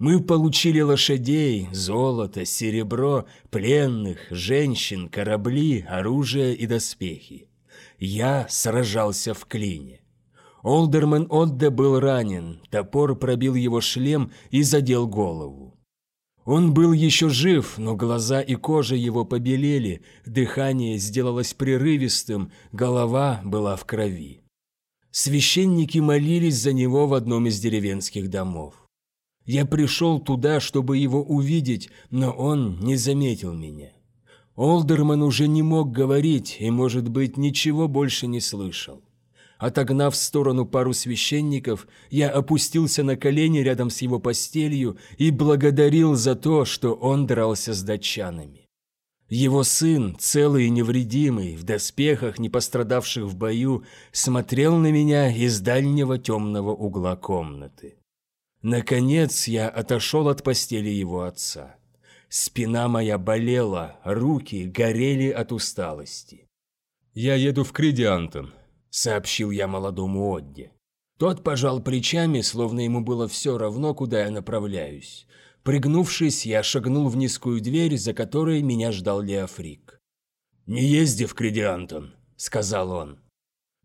Мы получили лошадей, золото, серебро, пленных, женщин, корабли, оружие и доспехи. Я сражался в клине. Олдерман Отде был ранен, топор пробил его шлем и задел голову. Он был еще жив, но глаза и кожа его побелели, дыхание сделалось прерывистым, голова была в крови. Священники молились за него в одном из деревенских домов. Я пришел туда, чтобы его увидеть, но он не заметил меня. Олдерман уже не мог говорить и, может быть, ничего больше не слышал. Отогнав в сторону пару священников, я опустился на колени рядом с его постелью и благодарил за то, что он дрался с датчанами. Его сын, целый и невредимый, в доспехах, не пострадавших в бою, смотрел на меня из дальнего темного угла комнаты. Наконец я отошел от постели его отца. Спина моя болела, руки горели от усталости. «Я еду в Кридиантон», — сообщил я молодому Одде. Тот пожал плечами, словно ему было все равно, куда я направляюсь. Пригнувшись, я шагнул в низкую дверь, за которой меня ждал Леофрик. «Не езди в Кридиантон», — сказал он.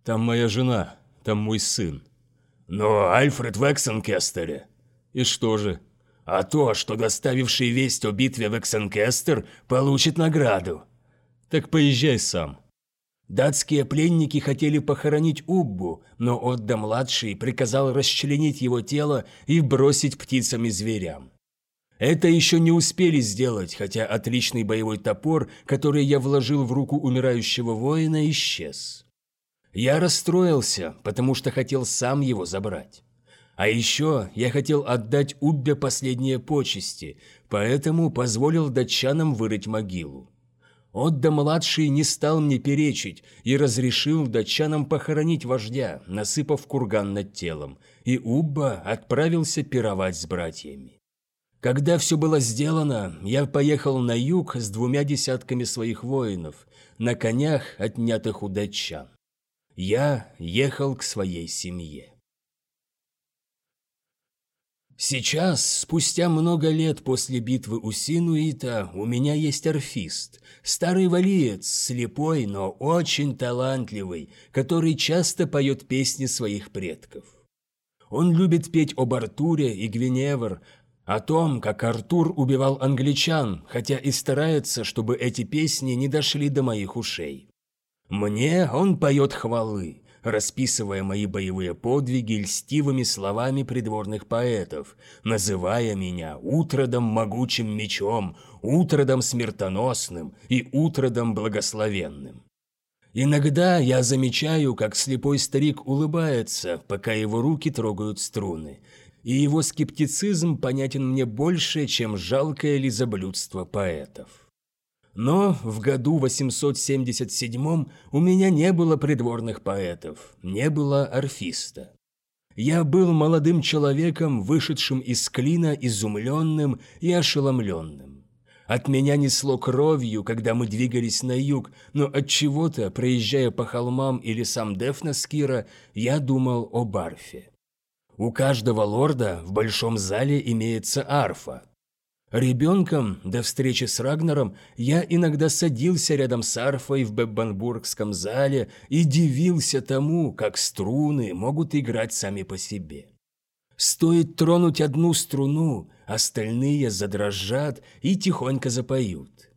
«Там моя жена, там мой сын. «Но Альфред в Эксенкестере». «И что же?» «А то, что доставивший весть о битве в Эксенкестер получит награду». «Так поезжай сам». Датские пленники хотели похоронить Уббу, но Отда-младший приказал расчленить его тело и бросить птицам и зверям. Это еще не успели сделать, хотя отличный боевой топор, который я вложил в руку умирающего воина, исчез. Я расстроился, потому что хотел сам его забрать. А еще я хотел отдать Уббе последние почести, поэтому позволил датчанам вырыть могилу. Отда-младший не стал мне перечить и разрешил датчанам похоронить вождя, насыпав курган над телом, и Убба отправился пировать с братьями. Когда все было сделано, я поехал на юг с двумя десятками своих воинов, на конях, отнятых у датчан. Я ехал к своей семье. Сейчас, спустя много лет после битвы у Синуита, у меня есть орфист, старый валиец, слепой, но очень талантливый, который часто поет песни своих предков. Он любит петь об Артуре и Гвиневр, о том, как Артур убивал англичан, хотя и старается, чтобы эти песни не дошли до моих ушей. Мне он поет хвалы, расписывая мои боевые подвиги льстивыми словами придворных поэтов, называя меня утродом могучим мечом, утродом смертоносным и утродом благословенным. Иногда я замечаю, как слепой старик улыбается, пока его руки трогают струны, и его скептицизм понятен мне больше, чем жалкое лизоблюдство поэтов. Но в году 877 у меня не было придворных поэтов, не было орфиста. Я был молодым человеком, вышедшим из клина изумленным и ошеломленным. От меня несло кровью, когда мы двигались на юг, но от чего-то, проезжая по холмам и лесам Дефнаскира, я думал о барфе. У каждого лорда в большом зале имеется арфа, Ребенком, до встречи с Рагнером, я иногда садился рядом с арфой в Беббанбургском зале и дивился тому, как струны могут играть сами по себе. Стоит тронуть одну струну, остальные задрожат и тихонько запоют.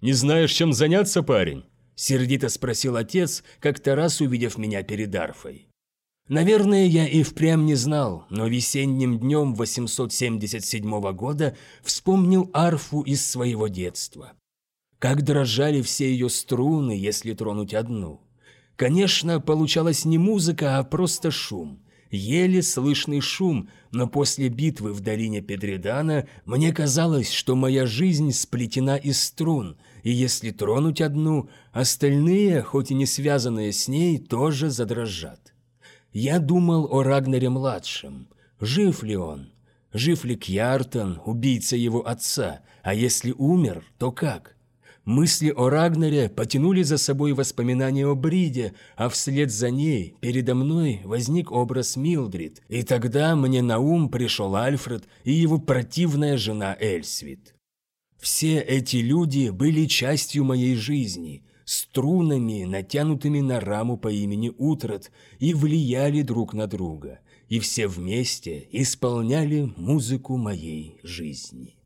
«Не знаешь, чем заняться, парень?» – сердито спросил отец, как-то раз увидев меня перед арфой. Наверное, я и впрямь не знал, но весенним днем 877 года вспомнил арфу из своего детства. Как дрожали все ее струны, если тронуть одну. Конечно, получалась не музыка, а просто шум. Еле слышный шум, но после битвы в долине Педредана мне казалось, что моя жизнь сплетена из струн, и если тронуть одну, остальные, хоть и не связанные с ней, тоже задрожат. Я думал о Рагнаре-младшем. Жив ли он? Жив ли Кьяртон, убийца его отца? А если умер, то как? Мысли о Рагнаре потянули за собой воспоминания о Бриде, а вслед за ней передо мной возник образ Милдрид, и тогда мне на ум пришел Альфред и его противная жена Эльсвит. Все эти люди были частью моей жизни, струнами, натянутыми на раму по имени Утрат, и влияли друг на друга, и все вместе исполняли музыку моей жизни.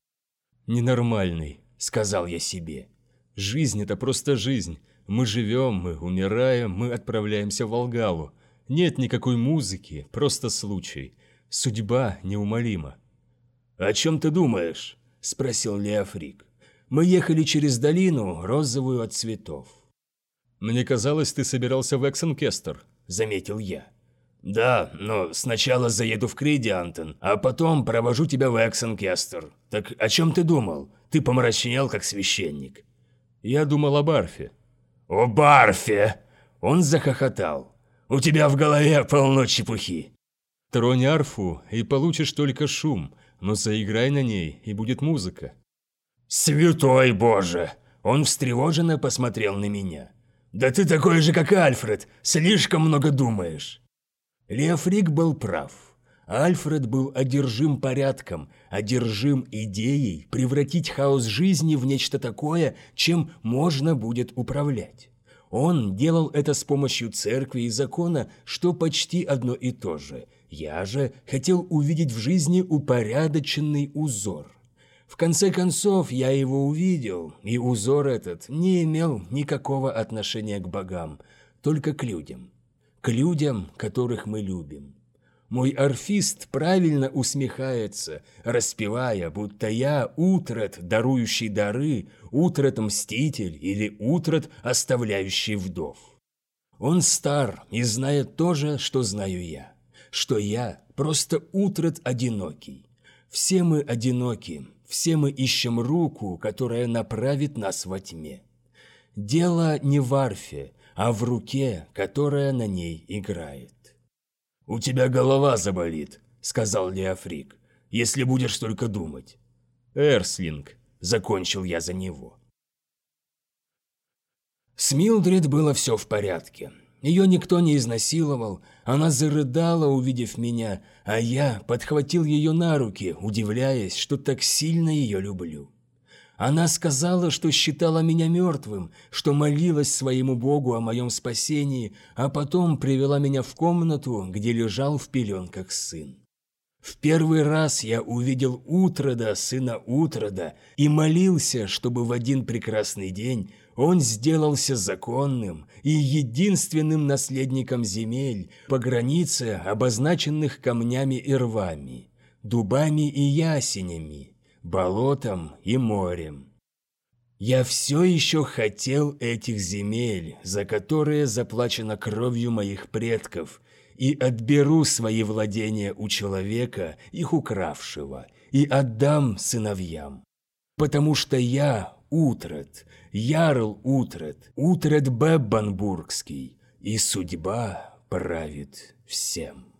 «Ненормальный», — сказал я себе. «Жизнь — это просто жизнь. Мы живем, мы умираем, мы отправляемся в Волгалу. Нет никакой музыки, просто случай. Судьба неумолима». «О чем ты думаешь?» – спросил Леофрик. Мы ехали через долину, розовую от цветов. «Мне казалось, ты собирался в Эксенкестер», – заметил я. «Да, но сначала заеду в Криди, Антон, а потом провожу тебя в Эксенкестер. Так о чем ты думал? Ты помрачнел, как священник». «Я думал о Барфе». «О Барфе!» Он захохотал. «У тебя в голове полно чепухи». «Тронь арфу, и получишь только шум, но заиграй на ней, и будет музыка». «Святой Боже!» Он встревоженно посмотрел на меня. «Да ты такой же, как Альфред, слишком много думаешь!» Леофрик был прав. Альфред был одержим порядком, одержим идеей превратить хаос жизни в нечто такое, чем можно будет управлять. Он делал это с помощью церкви и закона, что почти одно и то же. Я же хотел увидеть в жизни упорядоченный узор. В конце концов, я его увидел, и узор этот не имел никакого отношения к богам, только к людям. К людям, которых мы любим. Мой орфист правильно усмехается, распевая, будто я утрат, дарующий дары, утрат мститель или утрат, оставляющий вдов. Он стар и знает то же, что знаю я, что я просто утрат одинокий. Все мы одиноки, все мы ищем руку, которая направит нас во тьме. Дело не в арфе, а в руке, которая на ней играет. «У тебя голова заболит», — сказал Леофрик, — «если будешь только думать». «Эрслинг», — закончил я за него. С Милдред было все в порядке. Ее никто не изнасиловал, она зарыдала, увидев меня, а я подхватил ее на руки, удивляясь, что так сильно ее люблю. Она сказала, что считала меня мертвым, что молилась своему Богу о моем спасении, а потом привела меня в комнату, где лежал в пеленках сын. В первый раз я увидел Утрода, сына Утрода, и молился, чтобы в один прекрасный день он сделался законным и единственным наследником земель по границе, обозначенных камнями и рвами, дубами и ясенями, болотом и морем. Я все еще хотел этих земель, за которые заплачено кровью моих предков, и отберу свои владения у человека, их укравшего, и отдам сыновьям. Потому что я Утрат, Ярл Утрат, Утрат Беббанбургский, и судьба правит всем.